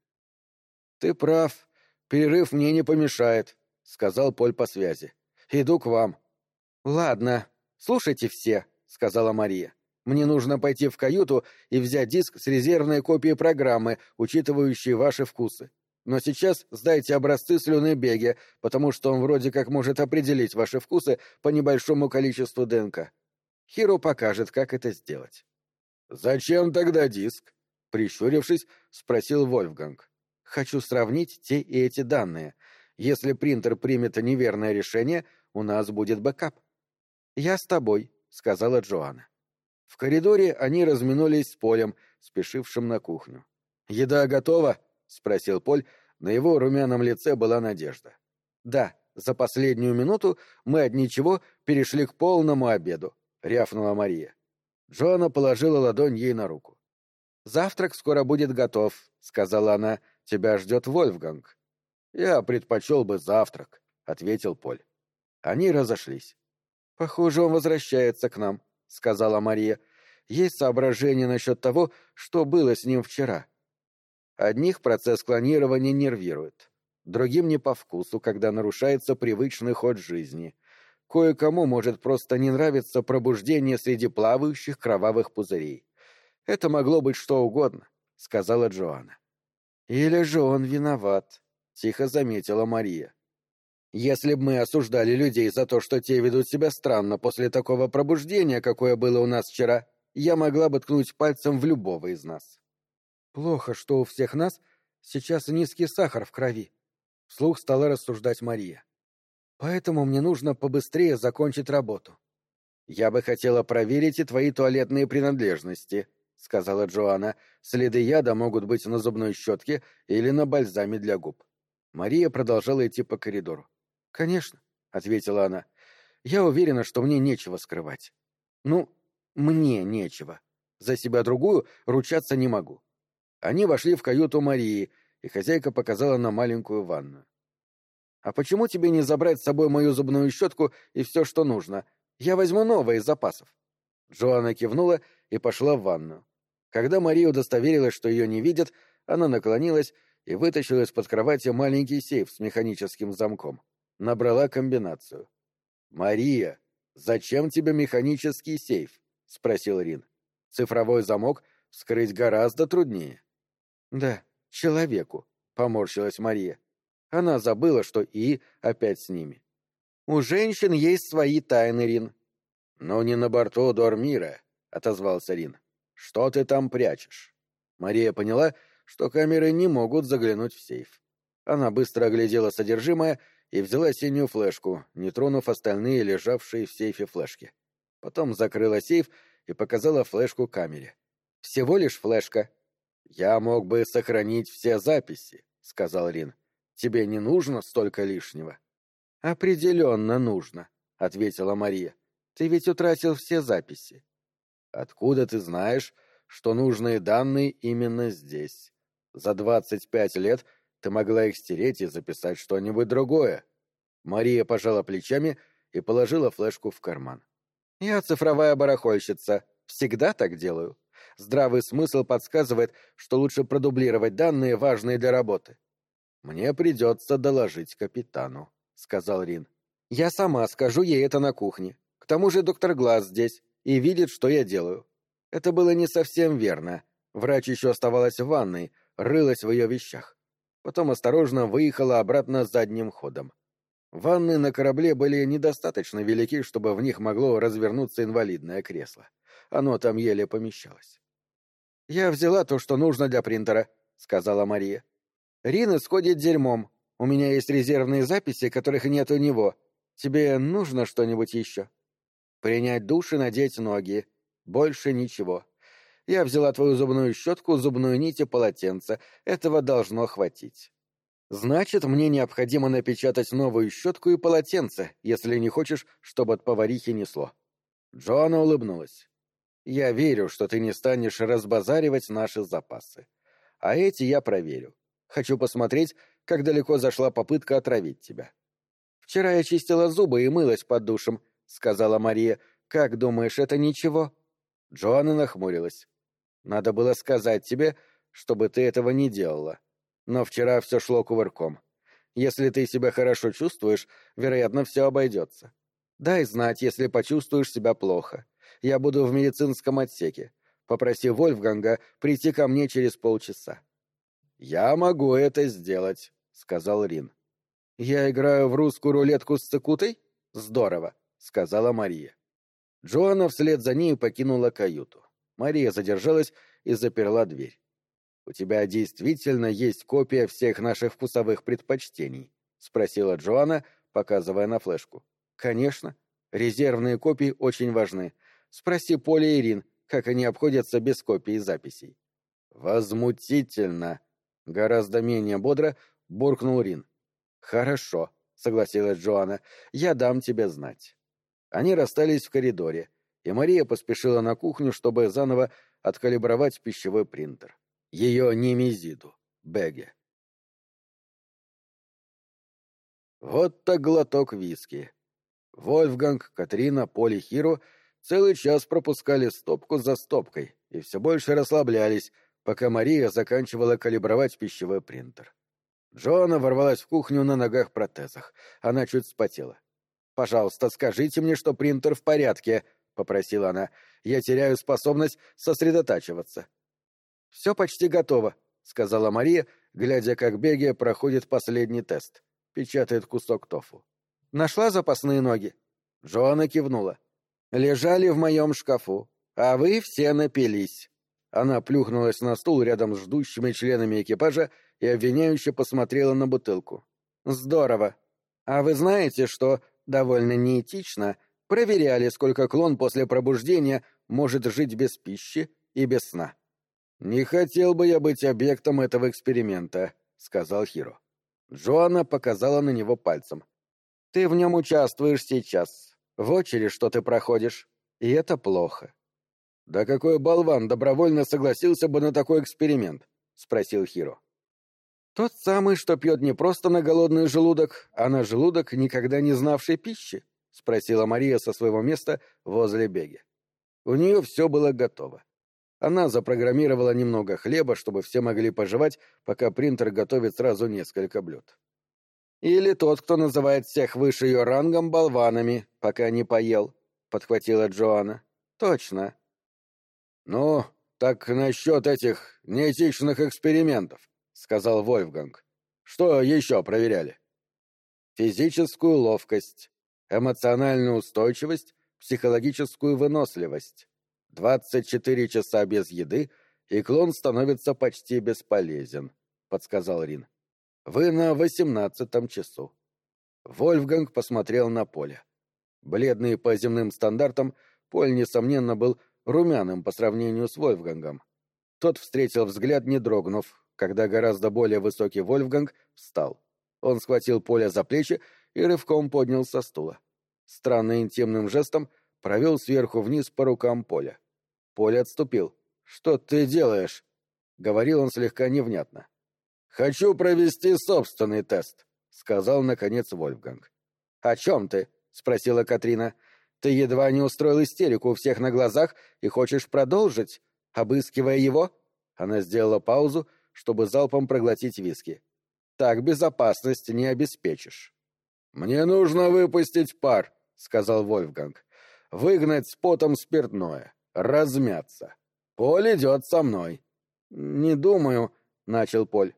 «Ты прав. Перерыв мне не помешает», — сказал Поль по связи. «Иду к вам». «Ладно. Слушайте все», — сказала Мария. «Мне нужно пойти в каюту и взять диск с резервной копией программы, учитывающей ваши вкусы. Но сейчас сдайте образцы слюны Беге, потому что он вроде как может определить ваши вкусы по небольшому количеству ДНК. Хиро покажет, как это сделать». «Зачем тогда диск?» — прищурившись, спросил Вольфганг. «Хочу сравнить те и эти данные. Если принтер примет неверное решение, у нас будет бэкап». «Я с тобой», — сказала Джоанна. В коридоре они разминулись с Полем, спешившим на кухню. «Еда готова?» — спросил Поль. На его румяном лице была надежда. «Да, за последнюю минуту мы от ничего перешли к полному обеду», — рявкнула Мария. Джоанна положила ладонь ей на руку. «Завтрак скоро будет готов», — сказала она. «Тебя ждет Вольфганг». «Я предпочел бы завтрак», — ответил Поль. Они разошлись. «Похоже, он возвращается к нам», — сказала Мария. «Есть соображения насчет того, что было с ним вчера». Одних процесс клонирования нервирует, другим не по вкусу, когда нарушается привычный ход жизни. Кое-кому может просто не нравиться пробуждение среди плавающих кровавых пузырей. Это могло быть что угодно, — сказала Джоанна. Или же он виноват, — тихо заметила Мария. Если бы мы осуждали людей за то, что те ведут себя странно после такого пробуждения, какое было у нас вчера, я могла бы ткнуть пальцем в любого из нас. Плохо, что у всех нас сейчас низкий сахар в крови. Вслух стала рассуждать Мария. Поэтому мне нужно побыстрее закончить работу. Я бы хотела проверить и твои туалетные принадлежности, сказала Джоанна. Следы яда могут быть на зубной щетке или на бальзаме для губ. Мария продолжала идти по коридору. Конечно, ответила она. Я уверена, что мне нечего скрывать. Ну, мне нечего. За себя другую ручаться не могу. Они вошли в каюту Марии, и хозяйка показала на маленькую ванную. «А почему тебе не забрать с собой мою зубную щетку и все, что нужно? Я возьму новое из запасов». Джоанна кивнула и пошла в ванную. Когда Мария удостоверилась, что ее не видят, она наклонилась и вытащила из-под кровати маленький сейф с механическим замком. Набрала комбинацию. «Мария, зачем тебе механический сейф?» — спросил Рин. «Цифровой замок вскрыть гораздо труднее». «Да, человеку», — поморщилась Мария. Она забыла, что И опять с ними. «У женщин есть свои тайны, Рин». «Но не на борту Дормира», — отозвался Рин. «Что ты там прячешь?» Мария поняла, что камеры не могут заглянуть в сейф. Она быстро оглядела содержимое и взяла синюю флешку, не тронув остальные лежавшие в сейфе флешки. Потом закрыла сейф и показала флешку камере. «Всего лишь флешка». «Я мог бы сохранить все записи», — сказал Рин. Тебе не нужно столько лишнего? Определенно нужно, ответила Мария. Ты ведь утратил все записи. Откуда ты знаешь, что нужные данные именно здесь. За двадцать пять лет ты могла их стереть и записать что-нибудь другое. Мария пожала плечами и положила флешку в карман. «Я цифровая барахольщица. Всегда так делаю. Здравый смысл подсказывает, что лучше продублировать данные, важные для работы. «Мне придется доложить капитану», — сказал Рин. «Я сама скажу ей это на кухне. К тому же доктор Глаз здесь и видит, что я делаю». Это было не совсем верно. Врач еще оставалась в ванной, рылась в ее вещах. Потом осторожно выехала обратно задним ходом. Ванны на корабле были недостаточно велики, чтобы в них могло развернуться инвалидное кресло. Оно там еле помещалось. «Я взяла то, что нужно для принтера», — сказала Мария. «Рин исходит дерьмом. У меня есть резервные записи, которых нет у него. Тебе нужно что-нибудь еще?» «Принять душ и надеть ноги. Больше ничего. Я взяла твою зубную щетку, зубную нить и полотенце. Этого должно хватить». «Значит, мне необходимо напечатать новую щетку и полотенце, если не хочешь, чтобы от поварихи несло». Джоанна улыбнулась. Я верю, что ты не станешь разбазаривать наши запасы. А эти я проверю. Хочу посмотреть, как далеко зашла попытка отравить тебя. Вчера я чистила зубы и мылась под душем, сказала Мария. Как думаешь, это ничего? Джоанна нахмурилась. Надо было сказать тебе, чтобы ты этого не делала. Но вчера все шло кувырком. Если ты себя хорошо чувствуешь, вероятно, все обойдется. Дай знать, если почувствуешь себя плохо. Я буду в медицинском отсеке. Попроси Вольфганга прийти ко мне через полчаса. Я могу это сделать, сказал Рин. Я играю в русскую рулетку с цикутой? Здорово, сказала Мария. Джоанна вслед за ней покинула каюту. Мария задержалась и заперла дверь. «У тебя действительно есть копия всех наших вкусовых предпочтений?» — спросила Джоанна, показывая на флешку. «Конечно. Резервные копии очень важны. Спроси Поля и Ирин, как они обходятся без копий записей. Возмутительно. Гораздо менее бодро буркнул Рин. Хорошо, согласилась Джоанна. Я дам тебе знать. Они расстались в коридоре, и Мария поспешила на кухню, чтобы заново откалибровать пищевой принтер. Ее немезиду, Беге. Вот так глоток виски. Вольфганг, Катрина, Поли Хиро — Целый час пропускали стопку за стопкой и все больше расслаблялись, пока Мария заканчивала калибровать пищевой принтер. Джоанна ворвалась в кухню на ногах-протезах. Она чуть спотела. «Пожалуйста, скажите мне, что принтер в порядке», — попросила она. «Я теряю способность сосредотачиваться». «Все почти готово», — сказала Мария, глядя, как Беги проходит последний тест. Печатает кусок тофу. «Нашла запасные ноги?» Джоанна кивнула лежали в моем шкафу, а вы все напились». Она плюхнулась на стул рядом с ждущими членами экипажа и обвиняюще посмотрела на бутылку. «Здорово. А вы знаете, что, довольно неэтично, проверяли, сколько клон после пробуждения может жить без пищи и без сна?» «Не хотел бы я быть объектом этого эксперимента», — сказал Хиро. Джоанна показала на него пальцем. «Ты в нем участвуешь сейчас. В очередь, что ты проходишь. И это плохо. Да какой болван добровольно согласился бы на такой эксперимент? спросил Хиро. Тот самый, что пьет не просто на голодный желудок, а на желудок, никогда не знавший пищи? Спросила Мария со своего места возле беги. У нее все было готово. Она запрограммировала немного хлеба, чтобы все могли пожевать, пока принтер готовит сразу несколько блюд. Или тот, кто называет всех выше ее рангом болванами, пока не поел, — подхватила Джоанна. — Точно. — Ну, так насчет этих неэтичных экспериментов, — сказал Вольфганг. — Что еще проверяли? — Физическую ловкость, эмоциональную устойчивость, психологическую выносливость. Двадцать четыре часа без еды, и клон становится почти бесполезен, — подсказал Рин. — вы на восемнадцатом часу. Вольфганг посмотрел на поле. Бледный по земным стандартам, Поль, несомненно, был румяным по сравнению с Вольфгангом. Тот встретил взгляд, не дрогнув, когда гораздо более высокий Вольфганг встал. Он схватил Поля за плечи и рывком поднял со стула. Странно интимным жестом провел сверху вниз по рукам Поля. Поле отступил. что ты делаешь?» — говорил он слегка невнятно. «Хочу провести собственный тест», — сказал, наконец, Вольфганг. «О чем ты?» — спросила Катрина. «Ты едва не устроил истерику у всех на глазах и хочешь продолжить, обыскивая его?» Она сделала паузу, чтобы залпом проглотить виски. «Так безопасность не обеспечишь». «Мне нужно выпустить пар», — сказал Вольфганг. «Выгнать с потом спиртное, размяться. Поль идет со мной». «Не думаю», — начал Поль.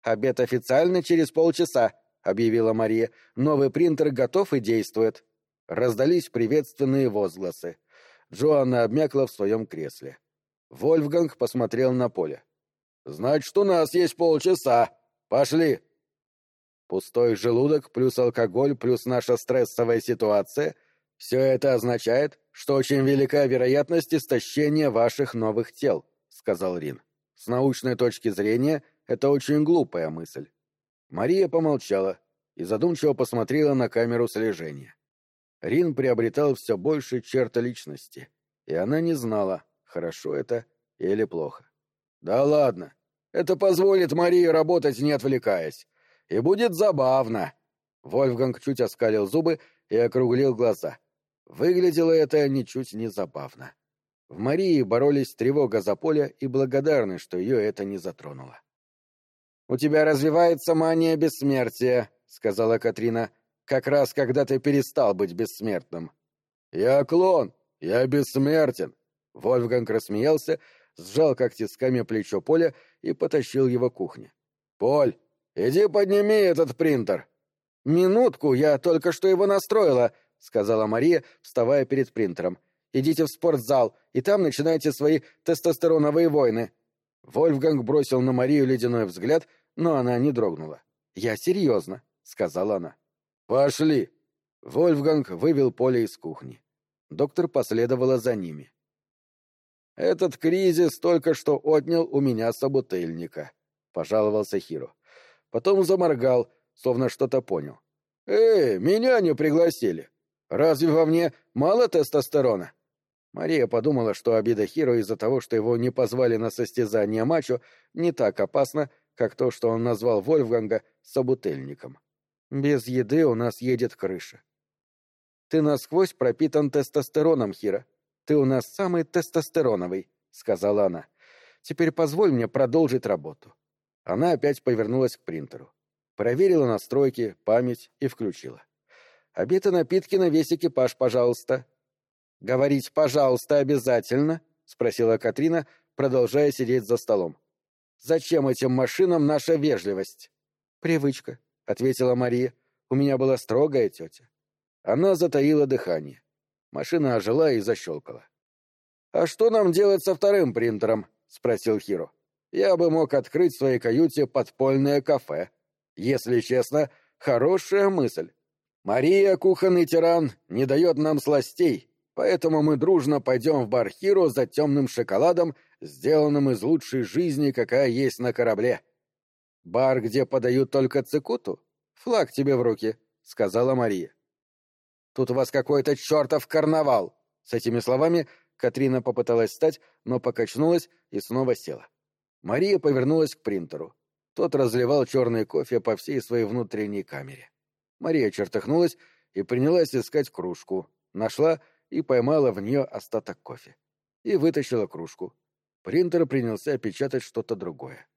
«Обед официально через полчаса», — объявила Мария. «Новый принтер готов и действует». Раздались приветственные возгласы. Джоанна обмякла в своем кресле. Вольфганг посмотрел на поле. «Значит, у нас есть полчаса. Пошли!» Пустой желудок плюс алкоголь плюс наша стрессовая ситуация — все это означает, что очень велика вероятность истощения ваших новых тел, — сказал Рин. С научной точки зрения это очень глупая мысль. Мария помолчала и задумчиво посмотрела на камеру слежения. Рин приобретал все больше черт личности, и она не знала, хорошо это или плохо. «Да ладно, это позволит Марии работать, не отвлекаясь. И будет забавно!» Вольфганг чуть оскалил зубы и округлил глаза. Выглядело это ничуть не забавно. В Марии боролись тревога за поле и благодарность, что ее это не затронуло. «У тебя развивается мания бессмертия», — сказала Катрина, — «как раз когда ты перестал быть бессмертным». «Я клон, я бессмертен», — Вольфганг рассмеялся, сжал как тисками плечо Поля и потащил его к кухне. «Поль, иди подними этот принтер». «Минутку, я только что его настроила», — сказала Мария, вставая перед принтером. Идите в спортзал, и там начинайте свои тестостероновые войны». Вольфганг бросил на Марию ледяной взгляд, но она не дрогнула. «Я серьезно», — сказала она. «Пошли!» Вольфганг вывел поле из кухни. Доктор последовала за ними. «Этот кризис только что отнял у меня собутыльника», — пожаловался Хиро. Потом заморгал, словно что-то понял. «Эй, меня не пригласили! Разве во мне мало тестостерона?» Мария подумала, что обида Хиро из-за того, что его не позвали на состязание мачо, не так опасна, как то, что он назвал Вольфганга собутыльником. «Без еды у нас едет крыша». «Ты насквозь пропитан тестостероном, Хиро. Ты у нас самый тестостероновый», — сказала она. «Теперь позволь мне продолжить работу». Она опять повернулась к принтеру. Проверила настройки, память и включила. «Обед и напитки на весь экипаж, пожалуйста», «Говорить «пожалуйста» обязательно?» — спросила Катрина, продолжая сидеть за столом. «Зачем этим машинам наша вежливость?» «Привычка», — ответила Мария. «У меня была строгая тетя». Она затаила дыхание. Машина ожила и защелкала. «А что нам делать со вторым принтером?» — спросил Хиро. «Я бы мог открыть в своей каюте подпольное кафе. Если честно, хорошая мысль. Мария, кухонный тиран, не дает нам сластей, Поэтому мы дружно пойдем в бар Хиро за темным шоколадом, сделанным из лучшей жизни, какая есть на корабле. Бар, где подают только цикуту? Флаг тебе в руки, — сказала Мария. Тут у вас какой-то чертов карнавал. С этими словами Катрина попыталась встать, но покачнулась и снова села. Мария повернулась к принтеру. Тот разливал черный кофе по всей своей внутренней камере. Мария чертыхнулась и принялась искать кружку. Нашла — и поймала в нее остаток кофе. И вытащила кружку. Принтер принялся печатать что-то другое.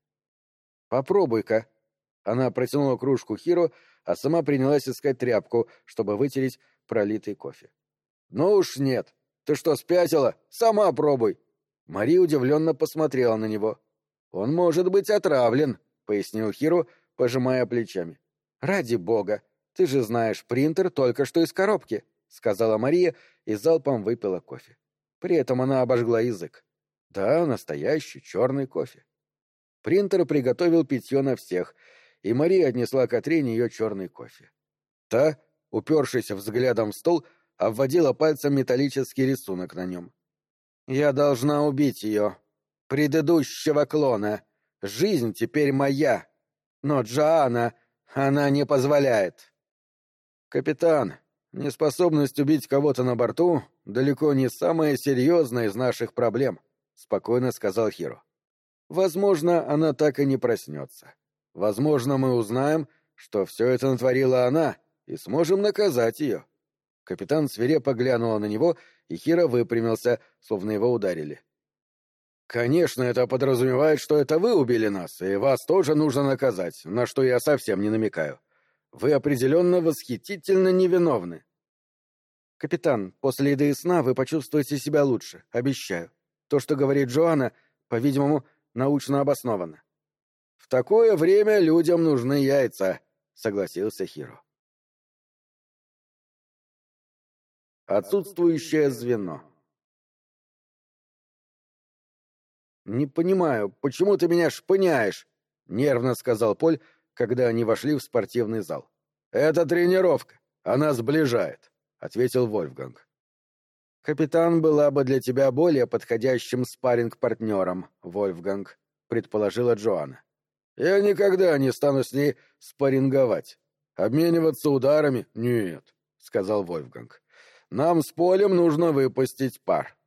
«Попробуй-ка». Она протянула кружку Хиро, а сама принялась искать тряпку, чтобы вытереть пролитый кофе. «Ну уж нет. Ты что, спятила? Сама пробуй». Мария удивленно посмотрела на него. «Он может быть отравлен», — пояснил Хиро, пожимая плечами. «Ради бога! Ты же знаешь, принтер только что из коробки», — сказала Мария и залпом выпила кофе. При этом она обожгла язык. Да, настоящий черный кофе. Принтер приготовил питье на всех, и Мария отнесла Катрине ее черный кофе. Та, упершись взглядом в стол, обводила пальцем металлический рисунок на нем. «Я должна убить ее. Предыдущего клона. Жизнь теперь моя. Но Джоанна, она не позволяет». «Капитан, Неспособность убить кого-то на борту далеко не самая серьезная из наших проблем, спокойно сказал Хиро. Возможно, она так и не проснется. Возможно, мы узнаем, что все это натворила она, и сможем наказать ее. Капитан свирепо глянул на него, и Хиро выпрямился, словно его ударили. «Конечно, это подразумевает, что это вы убили нас, и вас тоже нужно наказать, на что я совсем не намекаю. Вы определенно восхитительно невиновны». «Капитан, после еды и сна вы почувствуете себя лучше, обещаю. То, что говорит Джоанна, по-видимому, научно обосновано». «В такое время людям нужны яйца», — согласился Хиро. Отсутствующее звено. «Не понимаю, почему ты меня шпыняешь?» — нервно сказал Поль, когда они вошли в спортивный зал. «Это тренировка. Она сближает», — ответил Вольфганг. «Капитан была бы для тебя более подходящим спарринг-партнером, Вольфганг», — предположила Джоанна. «Я никогда не стану с ней спарринговать. Обмениваться ударами — нет», — сказал Вольфганг. «Нам с Полем нужно выпустить пар».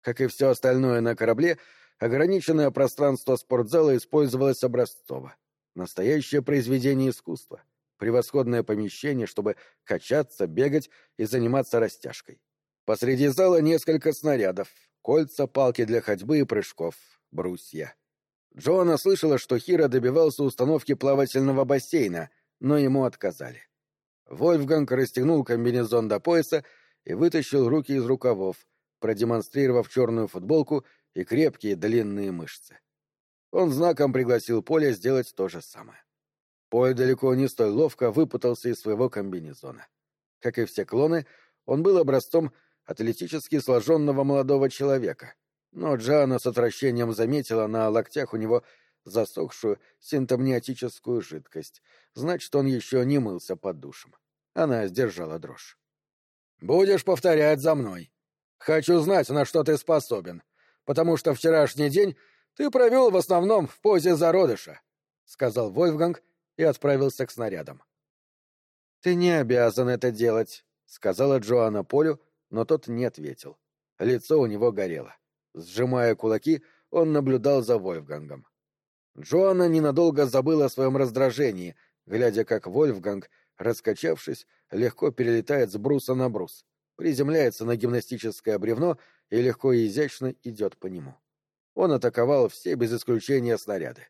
Как и все остальное на корабле, ограниченное пространство спортзала использовалось образцово. Настоящее произведение искусства. Превосходное помещение, чтобы качаться, бегать и заниматься растяжкой. Посреди зала несколько снарядов, кольца, палки для ходьбы и прыжков, брусья. Джоанна слышала, что Хира добивался установки плавательного бассейна, но ему отказали. Вольфганг расстегнул комбинезон до пояса и вытащил руки из рукавов, продемонстрировав черную футболку и крепкие длинные мышцы. Он знаком пригласил Поля сделать то же самое. Поль далеко не столь ловко выпутался из своего комбинезона. Как и все клоны, он был образцом атлетически сложенного молодого человека, но Джана с отвращением заметила на локтях у него засохшую синтомниотическую жидкость. Значит, он еще не мылся под душем. Она сдержала дрожь. «Будешь повторять за мной. Хочу знать, на что ты способен потому что вчерашний день ты провел в основном в позе зародыша», — сказал Вольфганг и отправился к снарядам. «Ты не обязан это делать», — сказала Джоанна Полю, но тот не ответил. Лицо у него горело. Сжимая кулаки, он наблюдал за Вольфгангом. Джоанна ненадолго забыла о своем раздражении, глядя, как Вольфганг, раскачавшись, легко перелетает с бруса на брус, приземляется на гимнастическое бревно и легко и изящно идет по нему. Он атаковал все без исключения снаряды.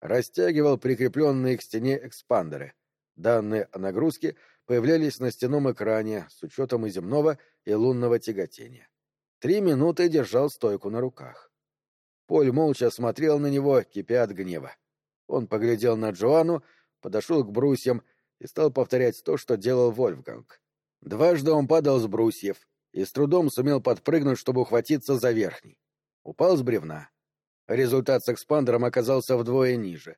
Растягивал прикрепленные к стене экспандеры. Данные о нагрузке появлялись на стенном экране с учетом и земного, и лунного тяготения. Три минуты держал стойку на руках. Поль молча смотрел на него, кипя от гнева. Он поглядел на Джоанну, подошел к брусьям и стал повторять то, что делал Вольфганг. Дважды он падал с брусьев, и с трудом сумел подпрыгнуть, чтобы ухватиться за верхний. Упал с бревна. Результат с экспандером оказался вдвое ниже,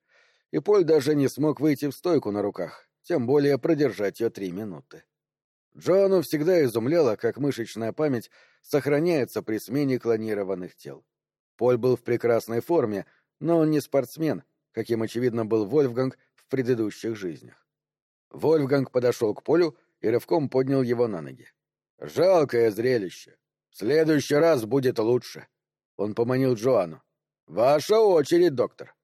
и Поль даже не смог выйти в стойку на руках, тем более продержать ее три минуты. Джоану всегда изумляло, как мышечная память сохраняется при смене клонированных тел. Поль был в прекрасной форме, но он не спортсмен, каким, очевидно, был Вольфганг в предыдущих жизнях. Вольфганг подошел к Полю и рывком поднял его на ноги. Жалкое зрелище. В следующий раз будет лучше. Он поманил Джоанну. Ваша очередь, доктор.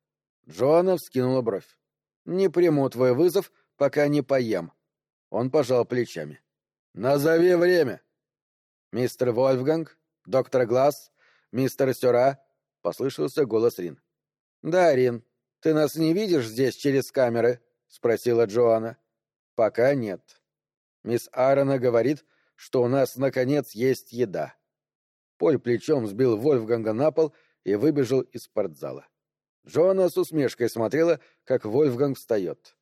Джоанна вскинула бровь. Не приму твой вызов, пока не поем. Он пожал плечами. Назови время. Мистер Вольфганг, доктор Глаз, мистер Сюра, послышался голос Рин. Да, Рин, ты нас не видишь здесь через камеры? спросила Джоанна. Пока нет. Мисс Аарона говорит, что у нас, наконец, есть еда. Поль плечом сбил Вольфганга на пол и выбежал из спортзала. Джоанна с усмешкой смотрела, как Вольфганг встает.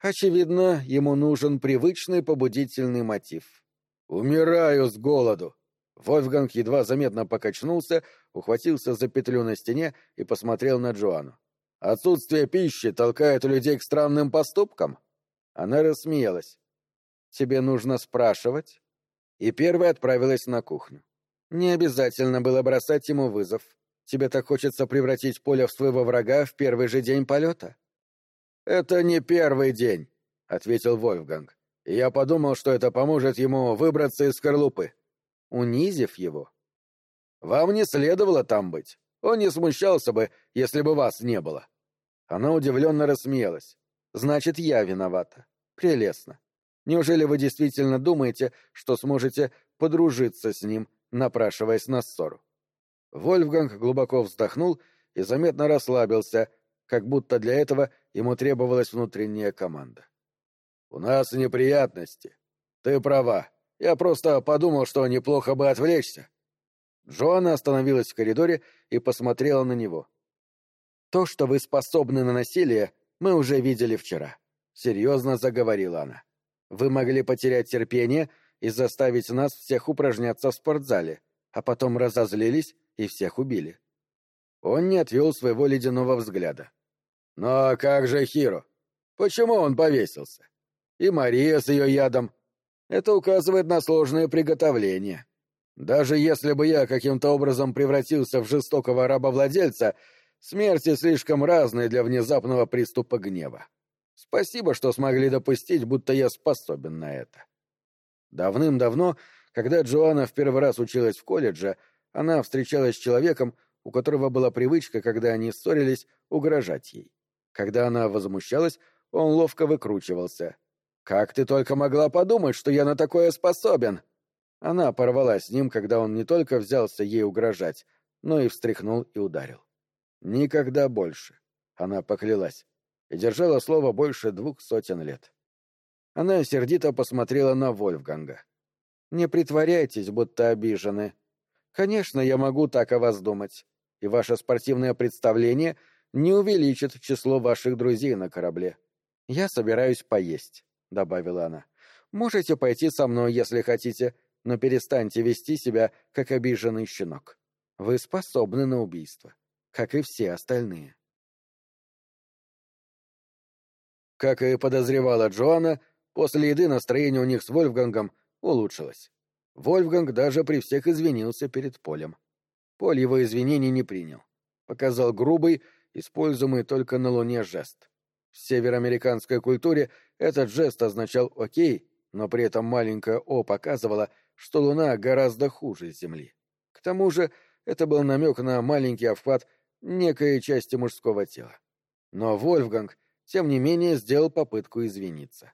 Очевидно, ему нужен привычный побудительный мотив. «Умираю с голоду!» Вольфганг едва заметно покачнулся, ухватился за петлю на стене и посмотрел на Джоанну. «Отсутствие пищи толкает людей к странным поступкам?» Она рассмеялась. «Тебе нужно спрашивать?» И первая отправилась на кухню. Не обязательно было бросать ему вызов. Тебе так хочется превратить поле в своего врага в первый же день полета? «Это не первый день», — ответил Вольфганг. Я подумал, что это поможет ему выбраться из скорлупы. Унизив его. Вам не следовало там быть. Он не смущался бы, если бы вас не было. Она удивленно рассмеялась. Значит, я виновата. Прелестно. Неужели вы действительно думаете, что сможете подружиться с ним, напрашиваясь на ссору? Вольфганг глубоко вздохнул и заметно расслабился, как будто для этого ему требовалась внутренняя команда. «У нас неприятности. Ты права. Я просто подумал, что неплохо бы отвлечься». Джоанна остановилась в коридоре и посмотрела на него. «То, что вы способны на насилие, мы уже видели вчера», — серьезно заговорила она. «Вы могли потерять терпение и заставить нас всех упражняться в спортзале, а потом разозлились и всех убили». Он не отвел своего ледяного взгляда. «Но как же Хиро? Почему он повесился? И Мария с ее ядом. Это указывает на сложное приготовление. Даже если бы я каким-то образом превратился в жестокого рабовладельца, смерти слишком разные для внезапного приступа гнева. Спасибо, что смогли допустить, будто я способен на это. Давным-давно, когда Джоанна в первый раз училась в колледже, она встречалась с человеком, у которого была привычка, когда они ссорились, угрожать ей. Когда она возмущалась, он ловко выкручивался. «Как ты только могла подумать, что я на такое способен?» Она порвалась с ним, когда он не только взялся ей угрожать, но и встряхнул и ударил. Никогда больше. Она поклялась. И держала слово больше двух сотен лет. Она сердито посмотрела на Вольфганга. «Не притворяйтесь, будто обижены. Конечно, я могу так о вас думать. И ваше спортивное представление не увеличит число ваших друзей на корабле. Я собираюсь поесть», — добавила она. «Можете пойти со мной, если хотите, но перестаньте вести себя, как обиженный щенок. Вы способны на убийство, как и все остальные. Как и подозревала Джоанна, после еды настроение у них с Вольфгангом улучшилось. Вольфганг даже при всех извинился перед Полем. Поль его извинений не принял. Показал грубый, используемый только на Луне жест. В североамериканской культуре этот жест означал «окей», но при этом маленькое «о» показывало, что Луна гораздо хуже Земли. К тому же это был намек на маленький обхват некой части мужского тела. Но Вольфганг, тем не менее, сделал попытку извиниться.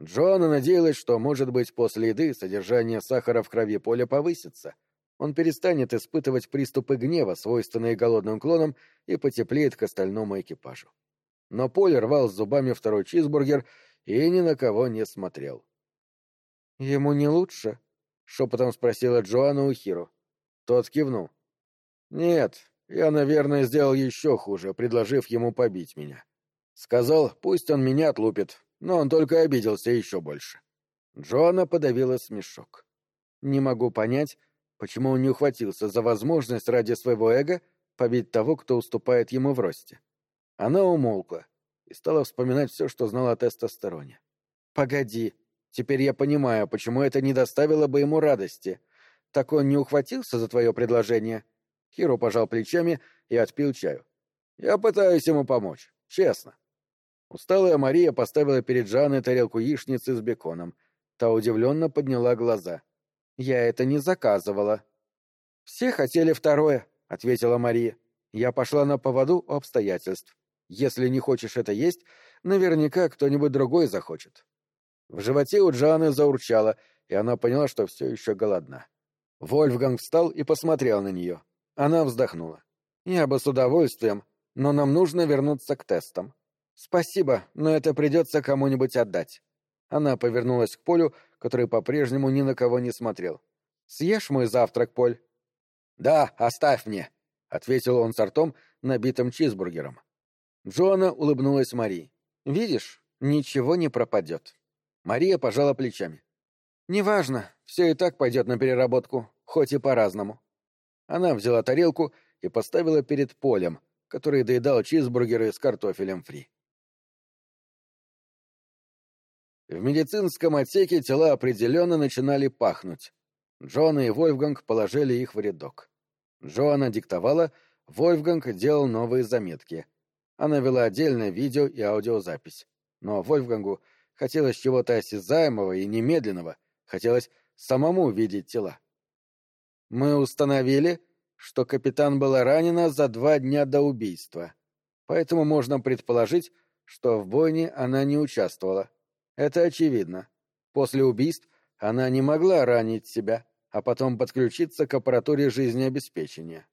Джоанна надеялась, что, может быть, после еды содержание сахара в крови поля повысится. Он перестанет испытывать приступы гнева, свойственные голодным клонам, и потеплеет к остальному экипажу. Но Поль рвал зубами второй чизбургер и ни на кого не смотрел. «Ему не лучше?» — шепотом спросила Джоанна у Хиру. Тот кивнул. «Нет, я, наверное, сделал еще хуже, предложив ему побить меня. Сказал, пусть он меня отлупит, но он только обиделся еще больше». Джоанна подавила смешок. «Не могу понять, почему он не ухватился за возможность ради своего эго побить того, кто уступает ему в росте». Она умолкла и стала вспоминать все, что знала о тестостероне. «Погоди», Теперь я понимаю, почему это не доставило бы ему радости. Так он не ухватился за твое предложение?» Хиро пожал плечами и отпил чаю. «Я пытаюсь ему помочь. Честно». Усталая Мария поставила перед Жанной тарелку яичницы с беконом. Та удивленно подняла глаза. «Я это не заказывала». «Все хотели второе», — ответила Мария. «Я пошла на поводу обстоятельств. Если не хочешь это есть, наверняка кто-нибудь другой захочет. В животе у Джаны заурчало, и она поняла, что все еще голодна. Вольфганг встал и посмотрел на нее. Она вздохнула. «Я бы с удовольствием, но нам нужно вернуться к тестам. Спасибо, но это придется кому-нибудь отдать». Она повернулась к Полю, который по-прежнему ни на кого не смотрел. «Съешь мой завтрак, Поль?» «Да, оставь мне», — ответил он с ртом, набитым чизбургером. Джоанна улыбнулась Марии. «Видишь, ничего не пропадет». Мария пожала плечами. «Неважно, все и так пойдет на переработку, хоть и по-разному». Она взяла тарелку и поставила перед Полем, который доедал чизбургеры с картофелем фри. В медицинском отсеке тела определенно начинали пахнуть. Джона и Вольфганг положили их в рядок. Джоанна диктовала, Вольфганг делал новые заметки. Она вела отдельно видео и аудиозапись. Но Вольфгангу Хотелось чего-то осязаемого и немедленного, хотелось самому видеть тела. Мы установили, что капитан была ранена за два дня до убийства. Поэтому можно предположить, что в бойне она не участвовала. Это очевидно. После убийств она не могла ранить себя, а потом подключиться к аппаратуре жизнеобеспечения.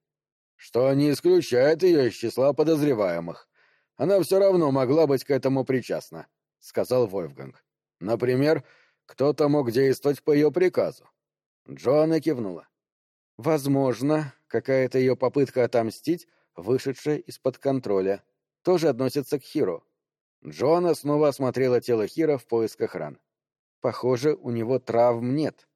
Что не исключает ее из числа подозреваемых. Она все равно могла быть к этому причастна, — сказал Вольфганг. Например, кто-то мог действовать по ее приказу. Джоанна кивнула. Возможно, какая-то ее попытка отомстить, вышедшая из-под контроля, тоже относится к Хиро. Джоанна снова осмотрела тело Хира в поисках ран. Похоже, у него травм нет.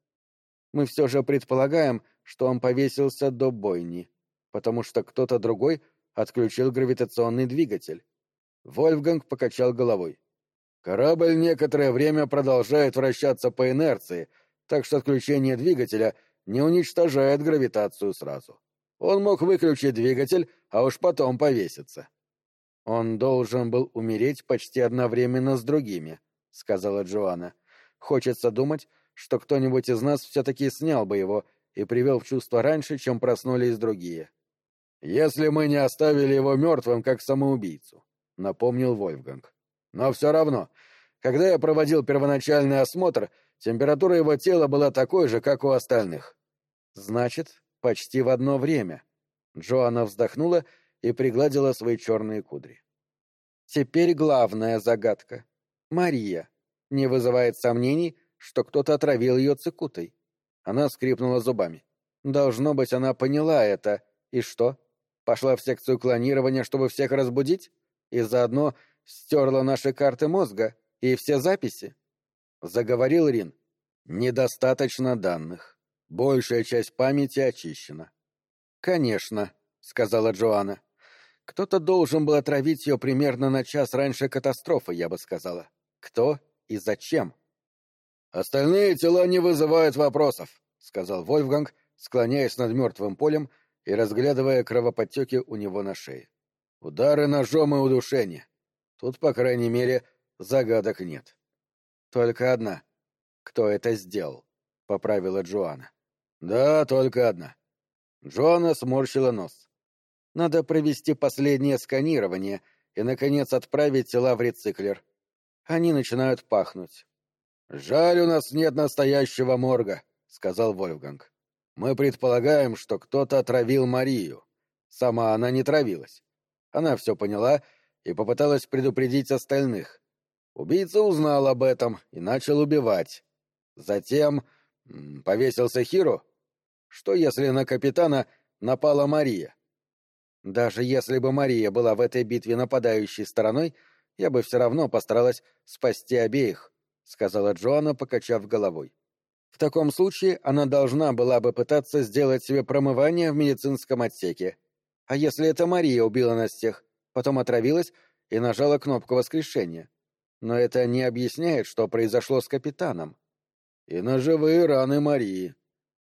Мы все же предполагаем, что он повесился до бойни, потому что кто-то другой отключил гравитационный двигатель. Вольфганг покачал головой. Корабль некоторое время продолжает вращаться по инерции, так что отключение двигателя не уничтожает гравитацию сразу. Он мог выключить двигатель, а уж потом повеситься. Он должен был умереть почти одновременно с другими, сказала Джоанна. Хочется думать, что кто-нибудь из нас все-таки снял бы его и привел в чувство раньше, чем проснулись другие. Если мы не оставили его мертвым, как самоубийцу, напомнил Вольфганг. Но все равно, когда я проводил первоначальный осмотр, температура его тела была такой же, как у остальных. Значит, почти в одно время. Джоанна вздохнула и пригладила свои черные кудри. Теперь главная загадка. Мария. Не вызывает сомнений, что кто-то отравил ее цикутой. Она скрипнула зубами. Должно быть, она поняла это. И что? Пошла в секцию клонирования, чтобы всех разбудить? И заодно стерла наши карты мозга и все записи? Заговорил Рин. Недостаточно данных. Большая часть памяти очищена. Конечно, сказала Джоанна. Кто-то должен был отравить ее примерно на час раньше катастрофы, я бы сказала. Кто и зачем? Остальные тела не вызывают вопросов, сказал Вольфганг, склоняясь над мертвым полем и разглядывая кровоподтеки у него на шее. Удары ножом и удушение. Тут, по крайней мере, загадок нет. Только одна. Кто это сделал? Поправила Джоанна. Да, только одна. Джоанна сморщила нос. Надо провести последнее сканирование и, наконец, отправить тела в рециклер. Они начинают пахнуть. «Жаль, у нас нет настоящего морга», — сказал Вольфганг. «Мы предполагаем, что кто-то отравил Марию. Сама она не травилась. Она все поняла и попыталась предупредить остальных. Убийца узнал об этом и начал убивать. Затем повесился Хиро. Что если на капитана напала Мария? Даже если бы Мария была в этой битве нападающей стороной, я бы все равно постаралась спасти обеих, — сказала Джоанна, покачав головой. В таком случае она должна была бы пытаться сделать себе промывание в медицинском отсеке. А если это Мария убила нас всех, потом отравилась и нажала кнопку воскрешения. Но это не объясняет, что произошло с капитаном. И ножевые раны Марии.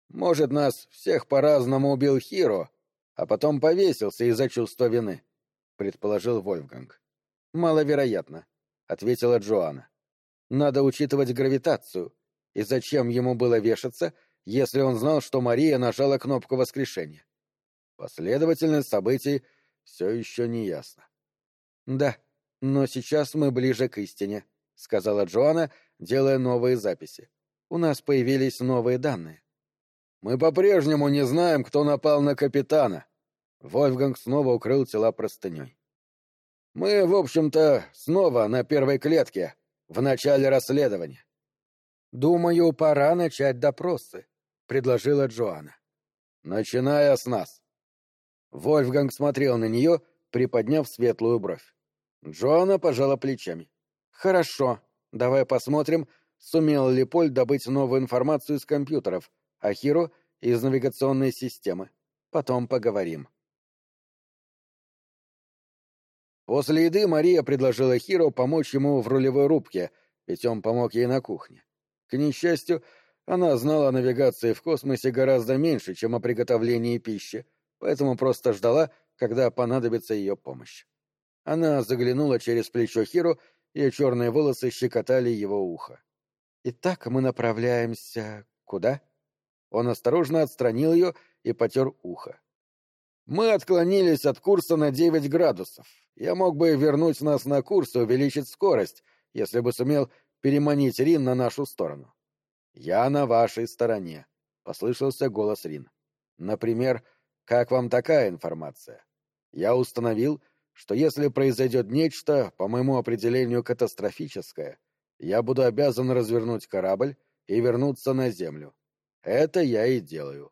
Может, нас всех по-разному убил Хиро, а потом повесился из-за чувства вины, — предположил Вольфганг. Маловероятно, — ответила Джоанна. Надо учитывать гравитацию. И зачем ему было вешаться, если он знал, что Мария нажала кнопку воскрешения? Последовательность событий все еще не ясна. «Да, но сейчас мы ближе к истине», — сказала Джоанна, делая новые записи. «У нас появились новые данные». «Мы по-прежнему не знаем, кто напал на капитана». Вольфганг снова укрыл тела простыней. «Мы, в общем-то, снова на первой клетке, в начале расследования». «Думаю, пора начать допросы», — предложила Джоанна. «Начиная с нас». Вольфганг смотрел на нее, приподняв светлую бровь. Джоанна пожала плечами. «Хорошо, давай посмотрим, сумел ли Поль добыть новую информацию из компьютеров, а Хиро — из навигационной системы. Потом поговорим». После еды Мария предложила Хиро помочь ему в рулевой рубке, ведь он помог ей на кухне. К несчастью, она знала о навигации в космосе гораздо меньше, чем о приготовлении пищи, поэтому просто ждала, когда понадобится ее помощь. Она заглянула через плечо Хиру, и черные волосы щекотали его ухо. «Итак, мы направляемся... куда?» Он осторожно отстранил ее и потер ухо. Мы отклонились от курса на девять градусов. Я мог бы вернуть нас на курс и увеличить скорость, если бы сумел переманить Рин на нашу сторону. Я на вашей стороне, — послышался голос Рин. Например, как вам такая информация? Я установил, что если произойдет нечто, по моему определению катастрофическое, я буду обязан развернуть корабль и вернуться на Землю. Это я и делаю.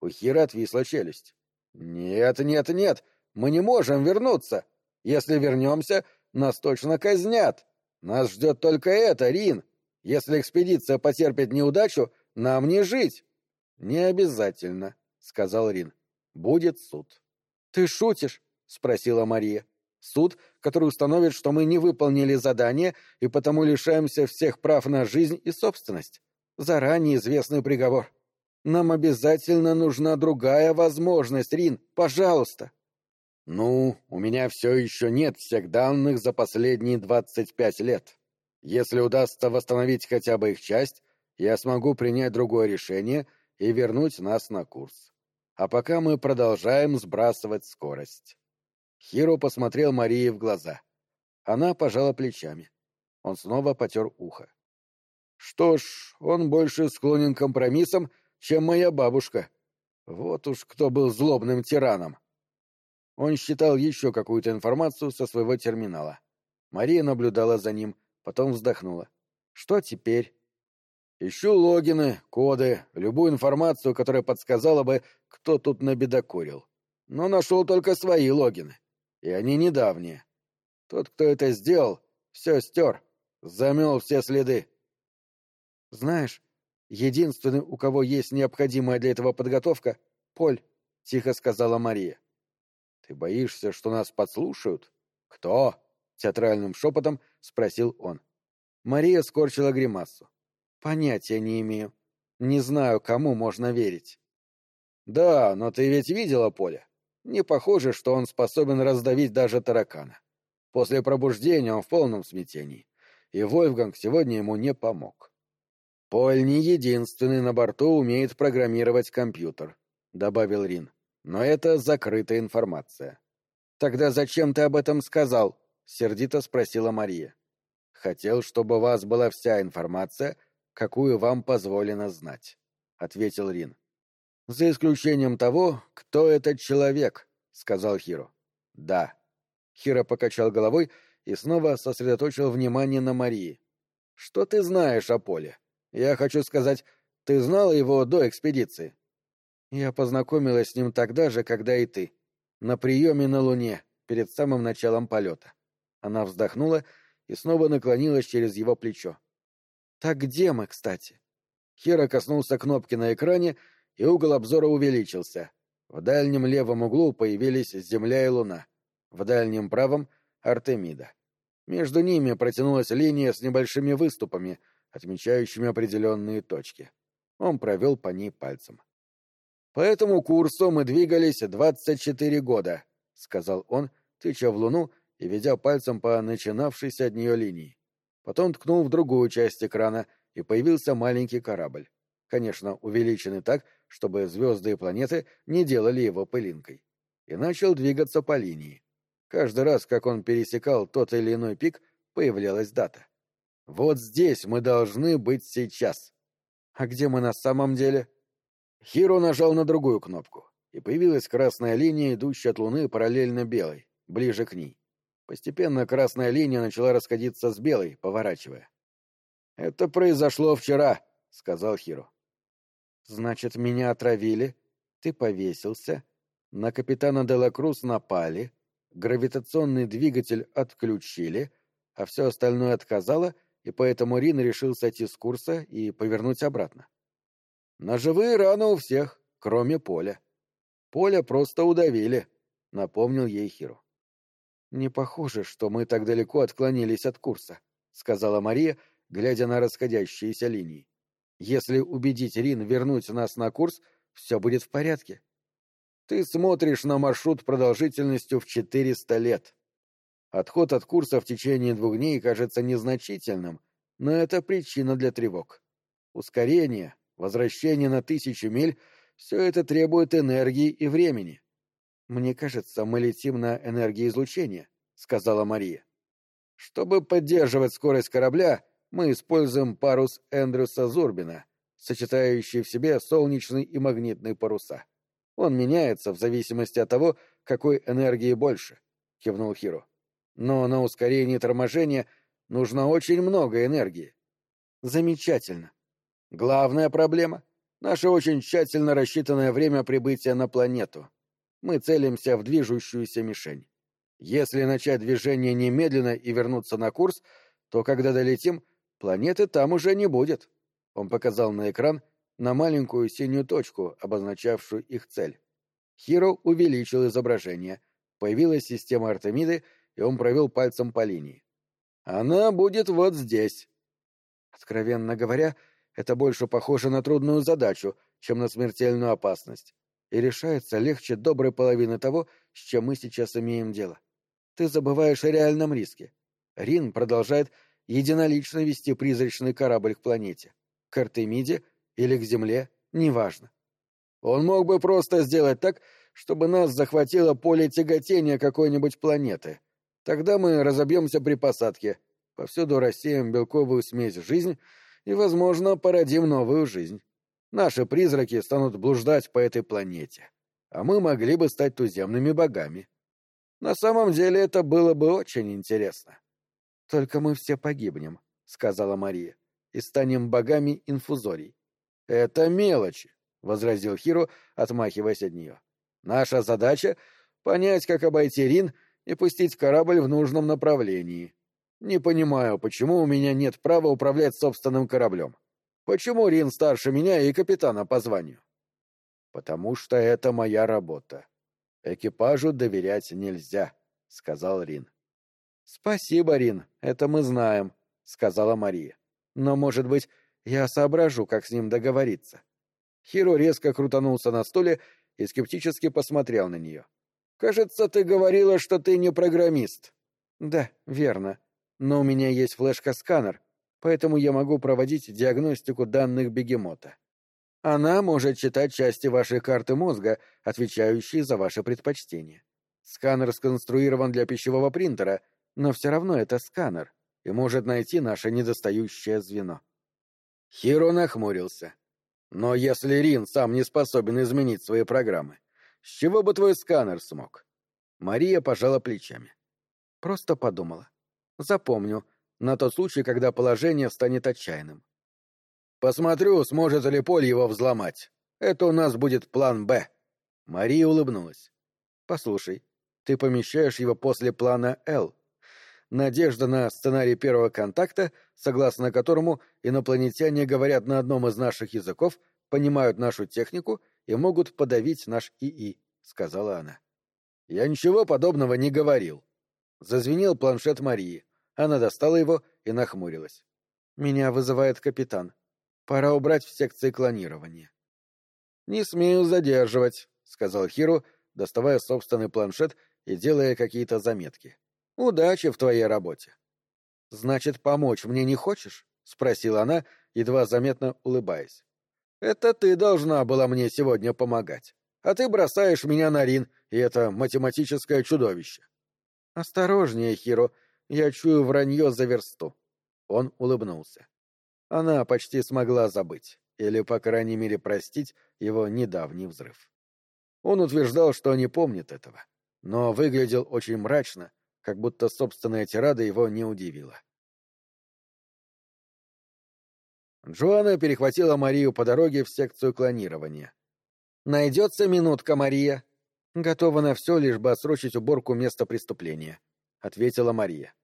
У Хира отвисла челюсть. «Нет, нет, нет, мы не можем вернуться. Если вернемся, нас точно казнят. Нас ждет только это, Рин. Если экспедиция потерпит неудачу, нам не жить». «Не обязательно», — сказал Рин. «Будет суд». «Ты шутишь?» — спросила Мария. «Суд, который установит, что мы не выполнили задание и потому лишаемся всех прав на жизнь и собственность. Заранее известный приговор. Нам обязательно нужна другая возможность, Рин. Пожалуйста. Ну, у меня все еще нет всех данных за последние двадцать пять лет. Если удастся восстановить хотя бы их часть, я смогу принять другое решение и вернуть нас на курс. А пока мы продолжаем сбрасывать скорость. Хиро посмотрел Марии в глаза. Она пожала плечами. Он снова потер ухо. Что ж, он больше склонен к компромиссам, чем моя бабушка. Вот уж кто был злобным тираном. Он считал еще какую-то информацию со своего терминала. Мария наблюдала за ним, потом вздохнула. Что теперь? Ищу логины, коды, любую информацию, которая подсказала бы, кто тут набедокурил. Но нашел только свои логины. И они недавние. Тот, кто это сделал, все стер, замел все следы. Знаешь, Единственный, у кого есть необходимая для этого подготовка — Поль, — тихо сказала Мария. — Ты боишься, что нас подслушают? — Кто? — театральным шепотом спросил он. Мария скорчила гримасу. — Понятия не имею. Не знаю, кому можно верить. — Да, но ты ведь видела Поля. Не похоже, что он способен раздавить даже таракана. После пробуждения он в полном смятении. И Вольфганг сегодня ему не помог. «Поль не единственный на борту умеет программировать компьютер», — добавил Рин. «Но это закрытая информация». «Тогда зачем ты об этом сказал?» — сердито спросила Мария. «Хотел, чтобы у вас была вся информация, какую вам позволено знать», — ответил Рин. «За исключением того, кто этот человек», — сказал Хиро. «Да». Хиро покачал головой и снова сосредоточил внимание на Марии. «Что ты знаешь о Поле?» Я хочу сказать, ты знала его до экспедиции? Я познакомилась с ним тогда же, когда и ты. На приеме на Луне, перед самым началом полета. Она вздохнула и снова наклонилась через его плечо. Так где мы, кстати? Хера коснулся кнопки на экране, и угол обзора увеличился. В дальнем левом углу появились Земля и Луна. В дальнем правом — Артемида. Между ними протянулась линия с небольшими выступами — отмечающими определенные точки. Он провел по ней пальцем. «По этому курсу мы двигались двадцать четыре года», — сказал он, тыча в луну и ведя пальцем по начинавшейся от нее линии. Потом ткнул в другую часть экрана, и появился маленький корабль. Конечно, увеличенный так, чтобы звезды и планеты не делали его пылинкой. И начал двигаться по линии. Каждый раз, как он пересекал тот или иной пик, появлялась дата. Вот здесь мы должны быть сейчас. А где мы на самом деле? Хиро нажал на другую кнопку, и появилась красная линия, идущая от Луны параллельно белой, ближе к ней. Постепенно красная линия начала расходиться с белой, поворачивая. «Это произошло вчера», — сказал Хиро. «Значит, меня отравили, ты повесился, на капитана Делакрус напали, гравитационный двигатель отключили, а все остальное отказало, и поэтому Рин решил сойти с курса и повернуть обратно. Ножевые раны у всех, кроме Поля. Поля просто удавили, напомнил ей Хиро. Не похоже, что мы так далеко отклонились от курса, сказала Мария, глядя на расходящиеся линии. Если убедить Рин вернуть нас на курс, все будет в порядке. Ты смотришь на маршрут продолжительностью в четыреста лет, Отход от курса в течение двух дней кажется незначительным, но это причина для тревог. Ускорение, Возвращение на тысячи миль — все это требует энергии и времени. «Мне кажется, мы летим на энергоизлучение», — сказала Мария. «Чтобы поддерживать скорость корабля, мы используем парус Эндрюса Зурбина, сочетающий в себе солнечный и магнитный паруса. Он меняется в зависимости от того, какой энергии больше», — кивнул Хиро. «Но на ускорение торможения нужно очень много энергии». «Замечательно. Главная проблема — наше очень тщательно рассчитанное время прибытия на планету. Мы целимся в движущуюся мишень. Если начать движение немедленно и вернуться на курс, то когда долетим, планеты там уже не будет. Он показал на экран на маленькую синюю точку, обозначавшую их цель. Хиро увеличил изображение. Появилась система Артемиды, и он провел пальцем по линии. Она будет вот здесь. Откровенно говоря, это больше похоже на трудную задачу, чем на смертельную опасность и решается легче доброй половины того, с чем мы сейчас имеем дело. Ты забываешь о реальном риске. Рин продолжает единолично вести призрачный корабль к планете. К Артемиде или к Земле, неважно. Он мог бы просто сделать так, чтобы нас захватило поле тяготения какой-нибудь планеты. Тогда мы разобьемся при посадке, повсюду рассеем белковую смесь жизнь и, возможно, породим новую жизнь. Наши призраки станут блуждать по этой планете, а мы могли бы стать туземными богами. На самом деле это было бы очень интересно. — Только мы все погибнем, — сказала Мария, — и станем богами инфузорий. — Это мелочи, — возразил Хиро, отмахиваясь от нее. — Наша задача — понять, как обойти Рин и пустить корабль в нужном направлении. Не понимаю, почему у меня нет права управлять собственным кораблем. Почему Рин старше меня и капитана по званию? Потому что это моя работа. Экипажу доверять нельзя, сказал Рин. Спасибо, Рин, это мы знаем, сказала Мария. Но, может быть, я соображу, как с ним договориться. Хиро резко крутанулся на стуле и скептически посмотрел на нее. «Кажется, ты говорила, что ты не программист». «Да, верно. Но у меня есть флешка-сканер, поэтому я могу проводить диагностику данных бегемота. Она может читать части вашей карты мозга, отвечающие за ваши предпочтения. Сканер сконструирован для пищевого принтера, но все равно это сканер и может найти наше недостающее звено. Хиро нахмурился. Но если Рин сам не способен изменить свои программы, с чего бы твой сканер смог? Мария пожала плечами. Просто подумала. Запомню, на тот случай, когда положение станет отчаянным. «Посмотрю, сможет ли Поль его взломать. Это у нас будет план «Б». Мария улыбнулась. «Послушай, ты помещаешь его после плана «Л». Надежда на сценарий первого контакта, согласно которому инопланетяне говорят на одном из наших языков, понимают нашу технику и могут подавить наш ИИ», — сказала она. «Я ничего подобного не говорил». Зазвенел планшет Марии. Она достала его и нахмурилась. «Меня вызывает капитан. Пора убрать в секции клонирования». «Не смею задерживать», — сказал Хиру, доставая собственный планшет и делая какие-то заметки. «Удачи в твоей работе». «Значит, помочь мне не хочешь?» — спросила она, едва заметно улыбаясь. «Это ты должна была мне сегодня помогать. А ты бросаешь меня на Рин, и это математическое чудовище». «Осторожнее, Хиро, я чую вранье за версту. Он улыбнулся. Она почти смогла забыть, или, по крайней мере, простить его недавний взрыв. Он утверждал, что не помнит этого, но выглядел очень мрачно, как будто собственная тирада его не удивила. Джоанна перехватила Марию по дороге в секцию клонирования. «Найдется минутка, Мария!» «Готова на все, лишь бы отсрочить уборку места преступления», ответила Мария.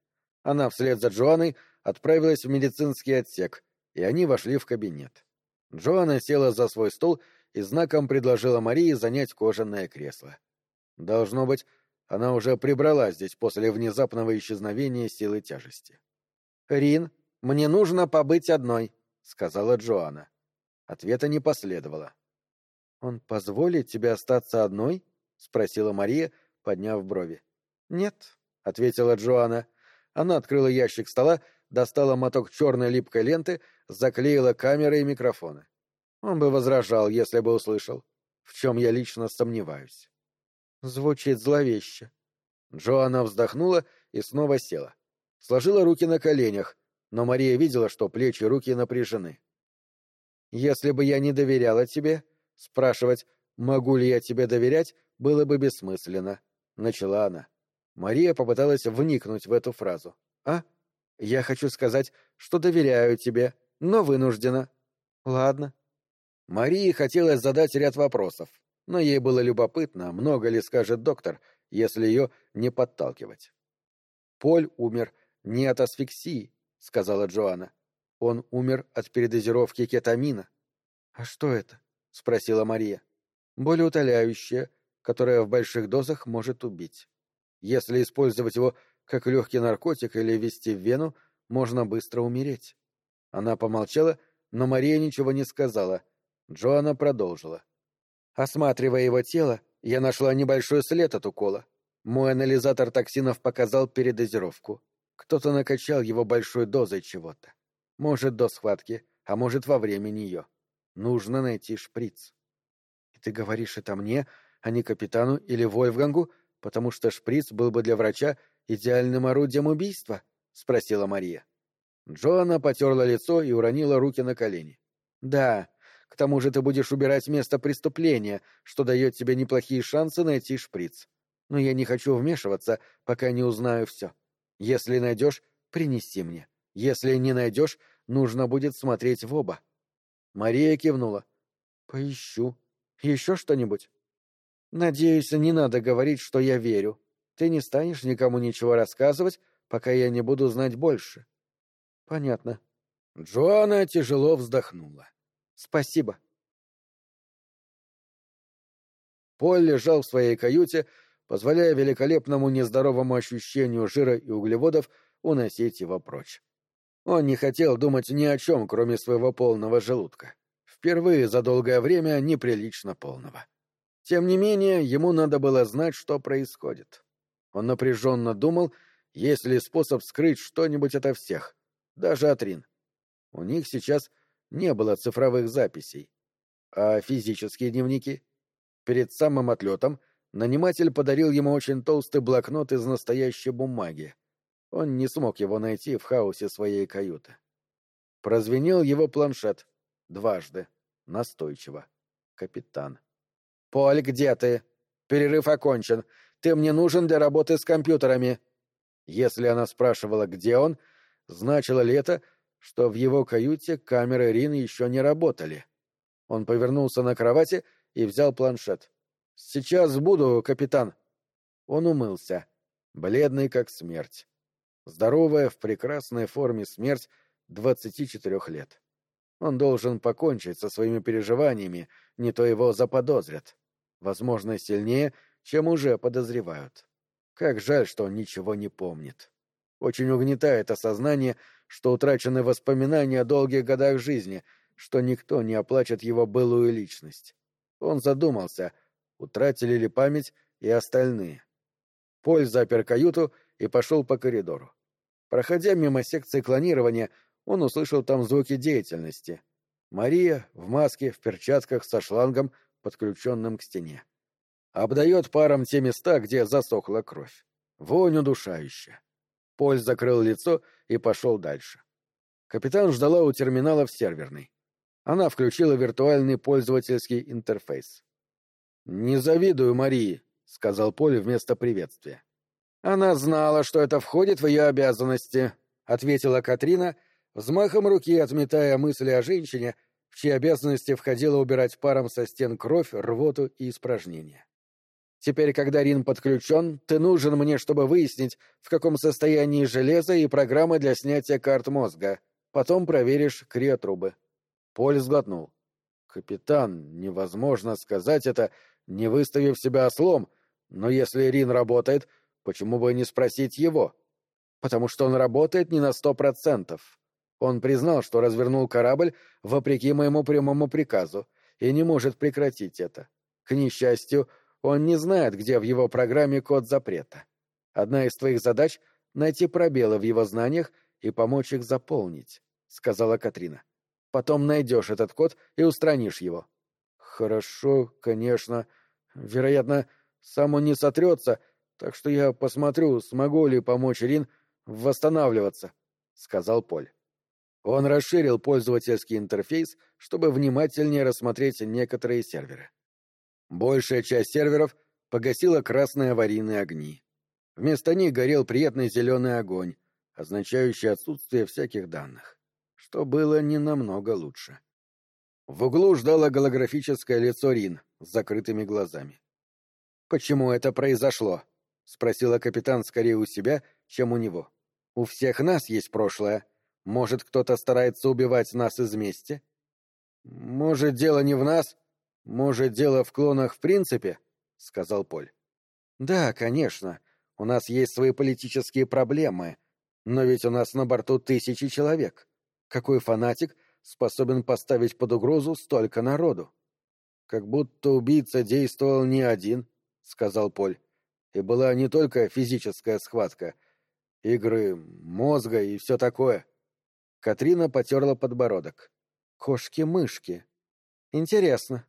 Она вслед за Джоанной отправилась в медицинский отсек, и они вошли в кабинет. Джоанна села за свой стол и знаком предложила Марии занять кожаное кресло. Должно быть, она уже прибрала здесь после внезапного исчезновения силы тяжести. «Рин, мне нужно побыть одной», — сказала Джоанна. Ответа не последовало. «Он позволит тебе остаться одной?» — спросила Мария, подняв брови. «Нет», — ответила Джоанна. Она открыла ящик стола, достала моток черной липкой ленты, заклеила камеры и микрофоны. Он бы возражал, если бы услышал, в чем я лично сомневаюсь. Звучит зловеще. Джоанна вздохнула и снова села. Сложила руки на коленях, но Мария видела, что плечи и руки напряжены. «Если бы я не доверяла тебе, спрашивать, могу ли я тебе доверять, было бы бессмысленно», — начала она. Мария попыталась вникнуть в эту фразу. «А? Я хочу сказать, что доверяю тебе, но вынуждена». «Ладно». Марии хотелось задать ряд вопросов, но ей было любопытно, много ли скажет доктор, если ее не подталкивать. Поль умер не от асфиксии, — сказала Джоанна. «Он умер от передозировки кетамина». «А что это?» — спросила Мария. «Болеутоляющее, которое в больших дозах может убить. Если использовать его как легкий наркотик или ввести в вену, можно быстро умереть». Она помолчала, но Мария ничего не сказала. Джоанна продолжила. Осматривая его тело, я нашла небольшой след от укола. Мой анализатор токсинов показал передозировку. Кто-то накачал его большой дозой чего-то. Может, до схватки, а может, во время нее. Нужно найти шприц. И ты говоришь это мне, а не капитану или Вольфгангу, потому что шприц был бы для врача идеальным орудием убийства? — спросила Мария. Джоанна потерла лицо и уронила руки на колени. — Да, к тому же ты будешь убирать место преступления, что дает тебе неплохие шансы найти шприц. Но я не хочу вмешиваться, пока не узнаю все. Если найдешь, принеси мне. Если не найдешь, нужно будет смотреть в оба. Мария кивнула. Поищу. Еще что-нибудь? Надеюсь, не надо говорить, что я верю. Ты не станешь никому ничего рассказывать, пока я не буду знать больше. Понятно. Джоанна тяжело вздохнула. Спасибо. Поль лежал в своей каюте, позволяя великолепному нездоровому ощущению жира и углеводов уносить его прочь. Он не хотел думать ни о чем, кроме своего полного желудка. Впервые за долгое время неприлично полного. Тем не менее, ему надо было знать, что происходит. Он напряженно думал, есть ли способ скрыть что-нибудь ото всех, даже от Рин. У них сейчас не было цифровых записей. А физические дневники? Перед самым отлетом Наниматель подарил ему очень толстый блокнот из настоящей бумаги. Он не смог его найти в хаосе своей каюты. Прозвенел его планшет. Дважды. Настойчиво. Капитан. «Поль, где ты? Перерыв окончен. Ты мне нужен для работы с компьютерами». Если она спрашивала, где он, значило ли это, что в его каюте камеры Рин еще не работали. Он повернулся на кровати и взял планшет. «Сейчас буду, капитан». Он умылся, бледный как смерть. Здоровая, в прекрасной форме смерть двадцати четырех лет. Он должен покончить со своими переживаниями, не то его заподозрят. Возможно, сильнее, чем уже подозревают. Как жаль, что он ничего не помнит. Очень угнетает осознание, что утрачены воспоминания о долгих годах жизни, что никто не оплачет его былую личность. Он задумался, утратили ли память и остальные. Поль запер каюту и пошел по коридору. Проходя мимо секции клонирования, он услышал там звуки деятельности. Мария в маске, в перчатках со шлангом, подключенным к стене. Обдает паром те места, где засохла кровь. Вонь удушающая. Поль закрыл лицо и пошел дальше. Капитан ждала у терминала в серверной. Она включила виртуальный пользовательский интерфейс. «Не завидую Марии», — сказал Поль вместо приветствия. «Она знала, что это входит в ее обязанности», — ответила Катрина, взмахом руки отметая мысли о женщине, в чьи обязанности входило убирать паром со стен кровь, рвоту и испражнения. «Теперь, когда Рин подключен, ты нужен мне, чтобы выяснить, в каком состоянии железо и программы для снятия карт мозга. Потом проверишь криотрубы». Поль сглотнул. «Капитан, невозможно сказать это, не выставив себя ослом, но если Рин работает, почему бы не спросить его? Потому что он работает не на сто процентов. Он признал, что развернул корабль вопреки моему прямому приказу и не может прекратить это. К несчастью, он не знает, где в его программе код запрета. Одна из твоих задач — найти пробелы в его знаниях и помочь их заполнить, — сказала Катрина. Потом найдешь этот код и устранишь его. Хорошо, конечно. Вероятно, сам он не сотрется, так что я посмотрю, смогу ли помочь Рин восстанавливаться, — сказал Поль. Он расширил пользовательский интерфейс, чтобы внимательнее рассмотреть некоторые серверы. Большая часть серверов погасила красные аварийные огни. Вместо них горел приятный зеленый огонь, означающий отсутствие всяких данных, что было не намного лучше. В углу ждало голографическое лицо Рин с закрытыми глазами. «Почему это произошло?» — спросила капитан скорее у себя, чем у него. «У всех нас есть прошлое. Может, кто-то старается убивать нас из мести?» «Может, дело не в нас? Может, дело в клонах в принципе?» — сказал Поль. «Да, конечно. У нас есть свои политические проблемы. Но ведь у нас на борту тысячи человек. Какой фанатик способен поставить под угрозу столько народу? Как будто убийца действовал не один, — сказал Поль. И была не только физическая схватка. Игры мозга и все такое. Катрина потерла подбородок. Кошки-мышки. Интересно.